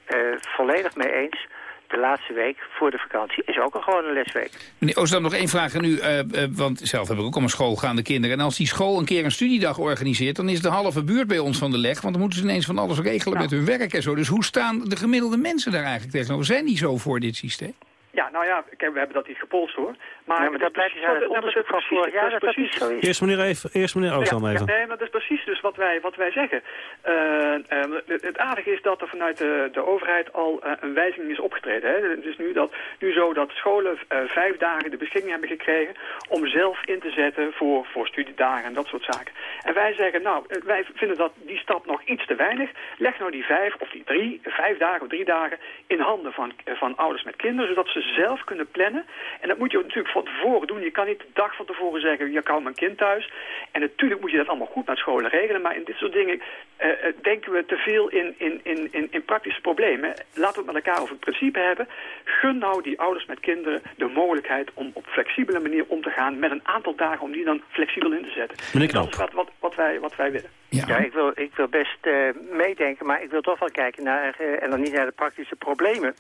eh, volledig mee eens. De laatste week voor de vakantie is ook een gewone lesweek. Meneer Oostdam, nog één vraag aan u. eh, eh, want zelf heb ik ook allemaal schoolgaande kinderen. En als die school een keer een studiedag organiseert... dan is de halve buurt bij ons van de leg. Want dan moeten ze ineens van alles regelen met hun werk en zo. Dus hoe staan de gemiddelde mensen daar eigenlijk tegenover? Zijn die zo voor dit systeem? Ja, nou ja, we hebben dat niet gepolst hoor. Maar, Ja, maar dat blijkt dus uit het onderzoek van vorig jaar dat dat niet zo is. Eerst meneer, even, eerst meneer Ja, even. ja, nee, maar dat is precies dus wat wij, wat wij zeggen. Eh, eh, het, aardige is dat er vanuit de, de overheid al eh, een wijziging is opgetreden. Hè. Het is nu, dat, nu zo dat scholen eh, vijf dagen de beschikking hebben gekregen om zelf in te zetten voor, voor studiedagen en dat soort zaken. En wij zeggen, nou, wij vinden dat die stap nog iets te weinig. Leg nou die vijf of die drie, vijf dagen of drie dagen in handen van, van ouders met kinderen, zodat ze zelf kunnen plannen. En dat moet je natuurlijk van tevoren doen. Je kan niet de dag van tevoren zeggen, je kan mijn kind thuis. En natuurlijk moet je dat allemaal goed naar scholen regelen. Maar in dit soort dingen eh, eh, denken we te veel in, in, in, in, in praktische problemen. Laten we het met elkaar over het principe hebben. Gun nou die ouders met kinderen de mogelijkheid om op flexibele manier om te gaan met een aantal dagen om die dan flexibel in te zetten. Meneer dat is wat, wat, wat, wij, wat wij willen. Ja, ik, wil, ik wil best eh, meedenken, maar ik wil toch wel kijken naar, en dan niet naar de praktische problemen,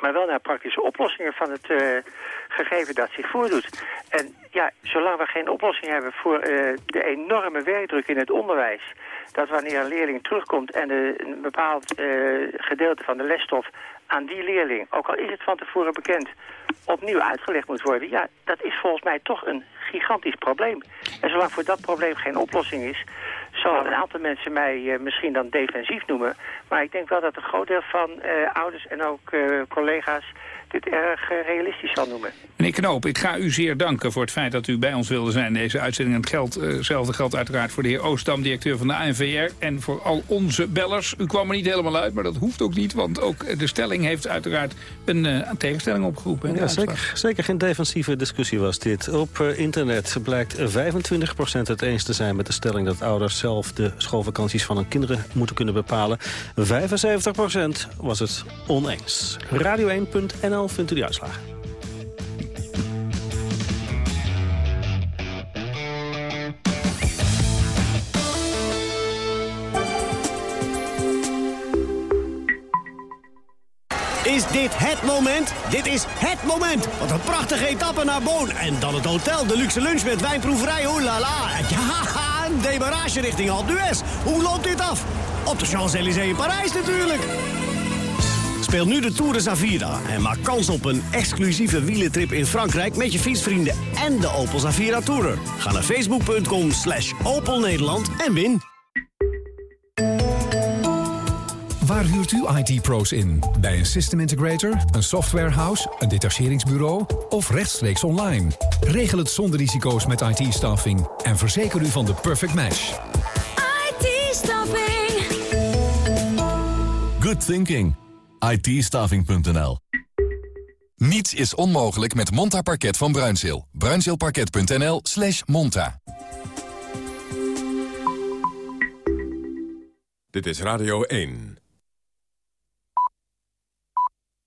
maar wel naar praktische oplossingen van het eh, gegeven dat zich voordoet. En ja, zolang we geen oplossing hebben voor eh, de enorme werkdruk in het onderwijs, dat wanneer een leerling terugkomt en een bepaald eh, gedeelte van de lesstof aan die leerling, ook al is het van tevoren bekend, opnieuw uitgelegd moet worden. Ja, dat is volgens mij toch een gigantisch probleem. En zolang voor dat probleem geen oplossing is, zal een aantal mensen mij eh, misschien dan defensief noemen. Maar ik denk wel dat een groot deel van eh, ouders en ook eh, collega's dit erg eh, realistisch zal noemen. Meneer Knoop, ik ga u zeer danken voor het feit dat u bij ons wilde zijn in deze uitzending. En het geld, eh, hetzelfde geldt uiteraard voor de heer Oostam, directeur van de ANVR. En voor al onze bellers. U kwam er niet helemaal uit, maar dat hoeft ook niet. Want ook de stelling heeft uiteraard een, eh, tegenstelling opgeroepen. Ja, zeker, zeker geen defensieve discussie was dit. Op internet blijkt 25% het eens te zijn met de stelling... dat ouders zelf de schoolvakanties van hun kinderen moeten kunnen bepalen. 75% was het oneens. Radio1.nl vindt u die uitslagen. Is dit het moment? Dit is het moment! Wat een prachtige etappe naar Boon. En dan het hotel, de luxe lunch met wijnproeverij, oh. Ja, een demarage richting Alpe. Hoe loopt dit af? Op de Champs-Élysées in Parijs natuurlijk. Speel nu de Tour de Zavira en maak kans op een exclusieve wielentrip in Frankrijk... met je fietsvrienden en de Opel Zavira Tourer. Ga naar facebook.com slash Opel Nederland en win. Waar huurt u IT-pro's in? Bij een system integrator, een softwarehouse, een detacheringsbureau of rechtstreeks online? Regel het zonder risico's met IT-staffing en verzeker u van de perfect match. IT-staffing. Good thinking. It Niets is onmogelijk met Monta Parket van Bruinzeel. Bruinzeelparket.nl slash monta. Dit is Radio 1.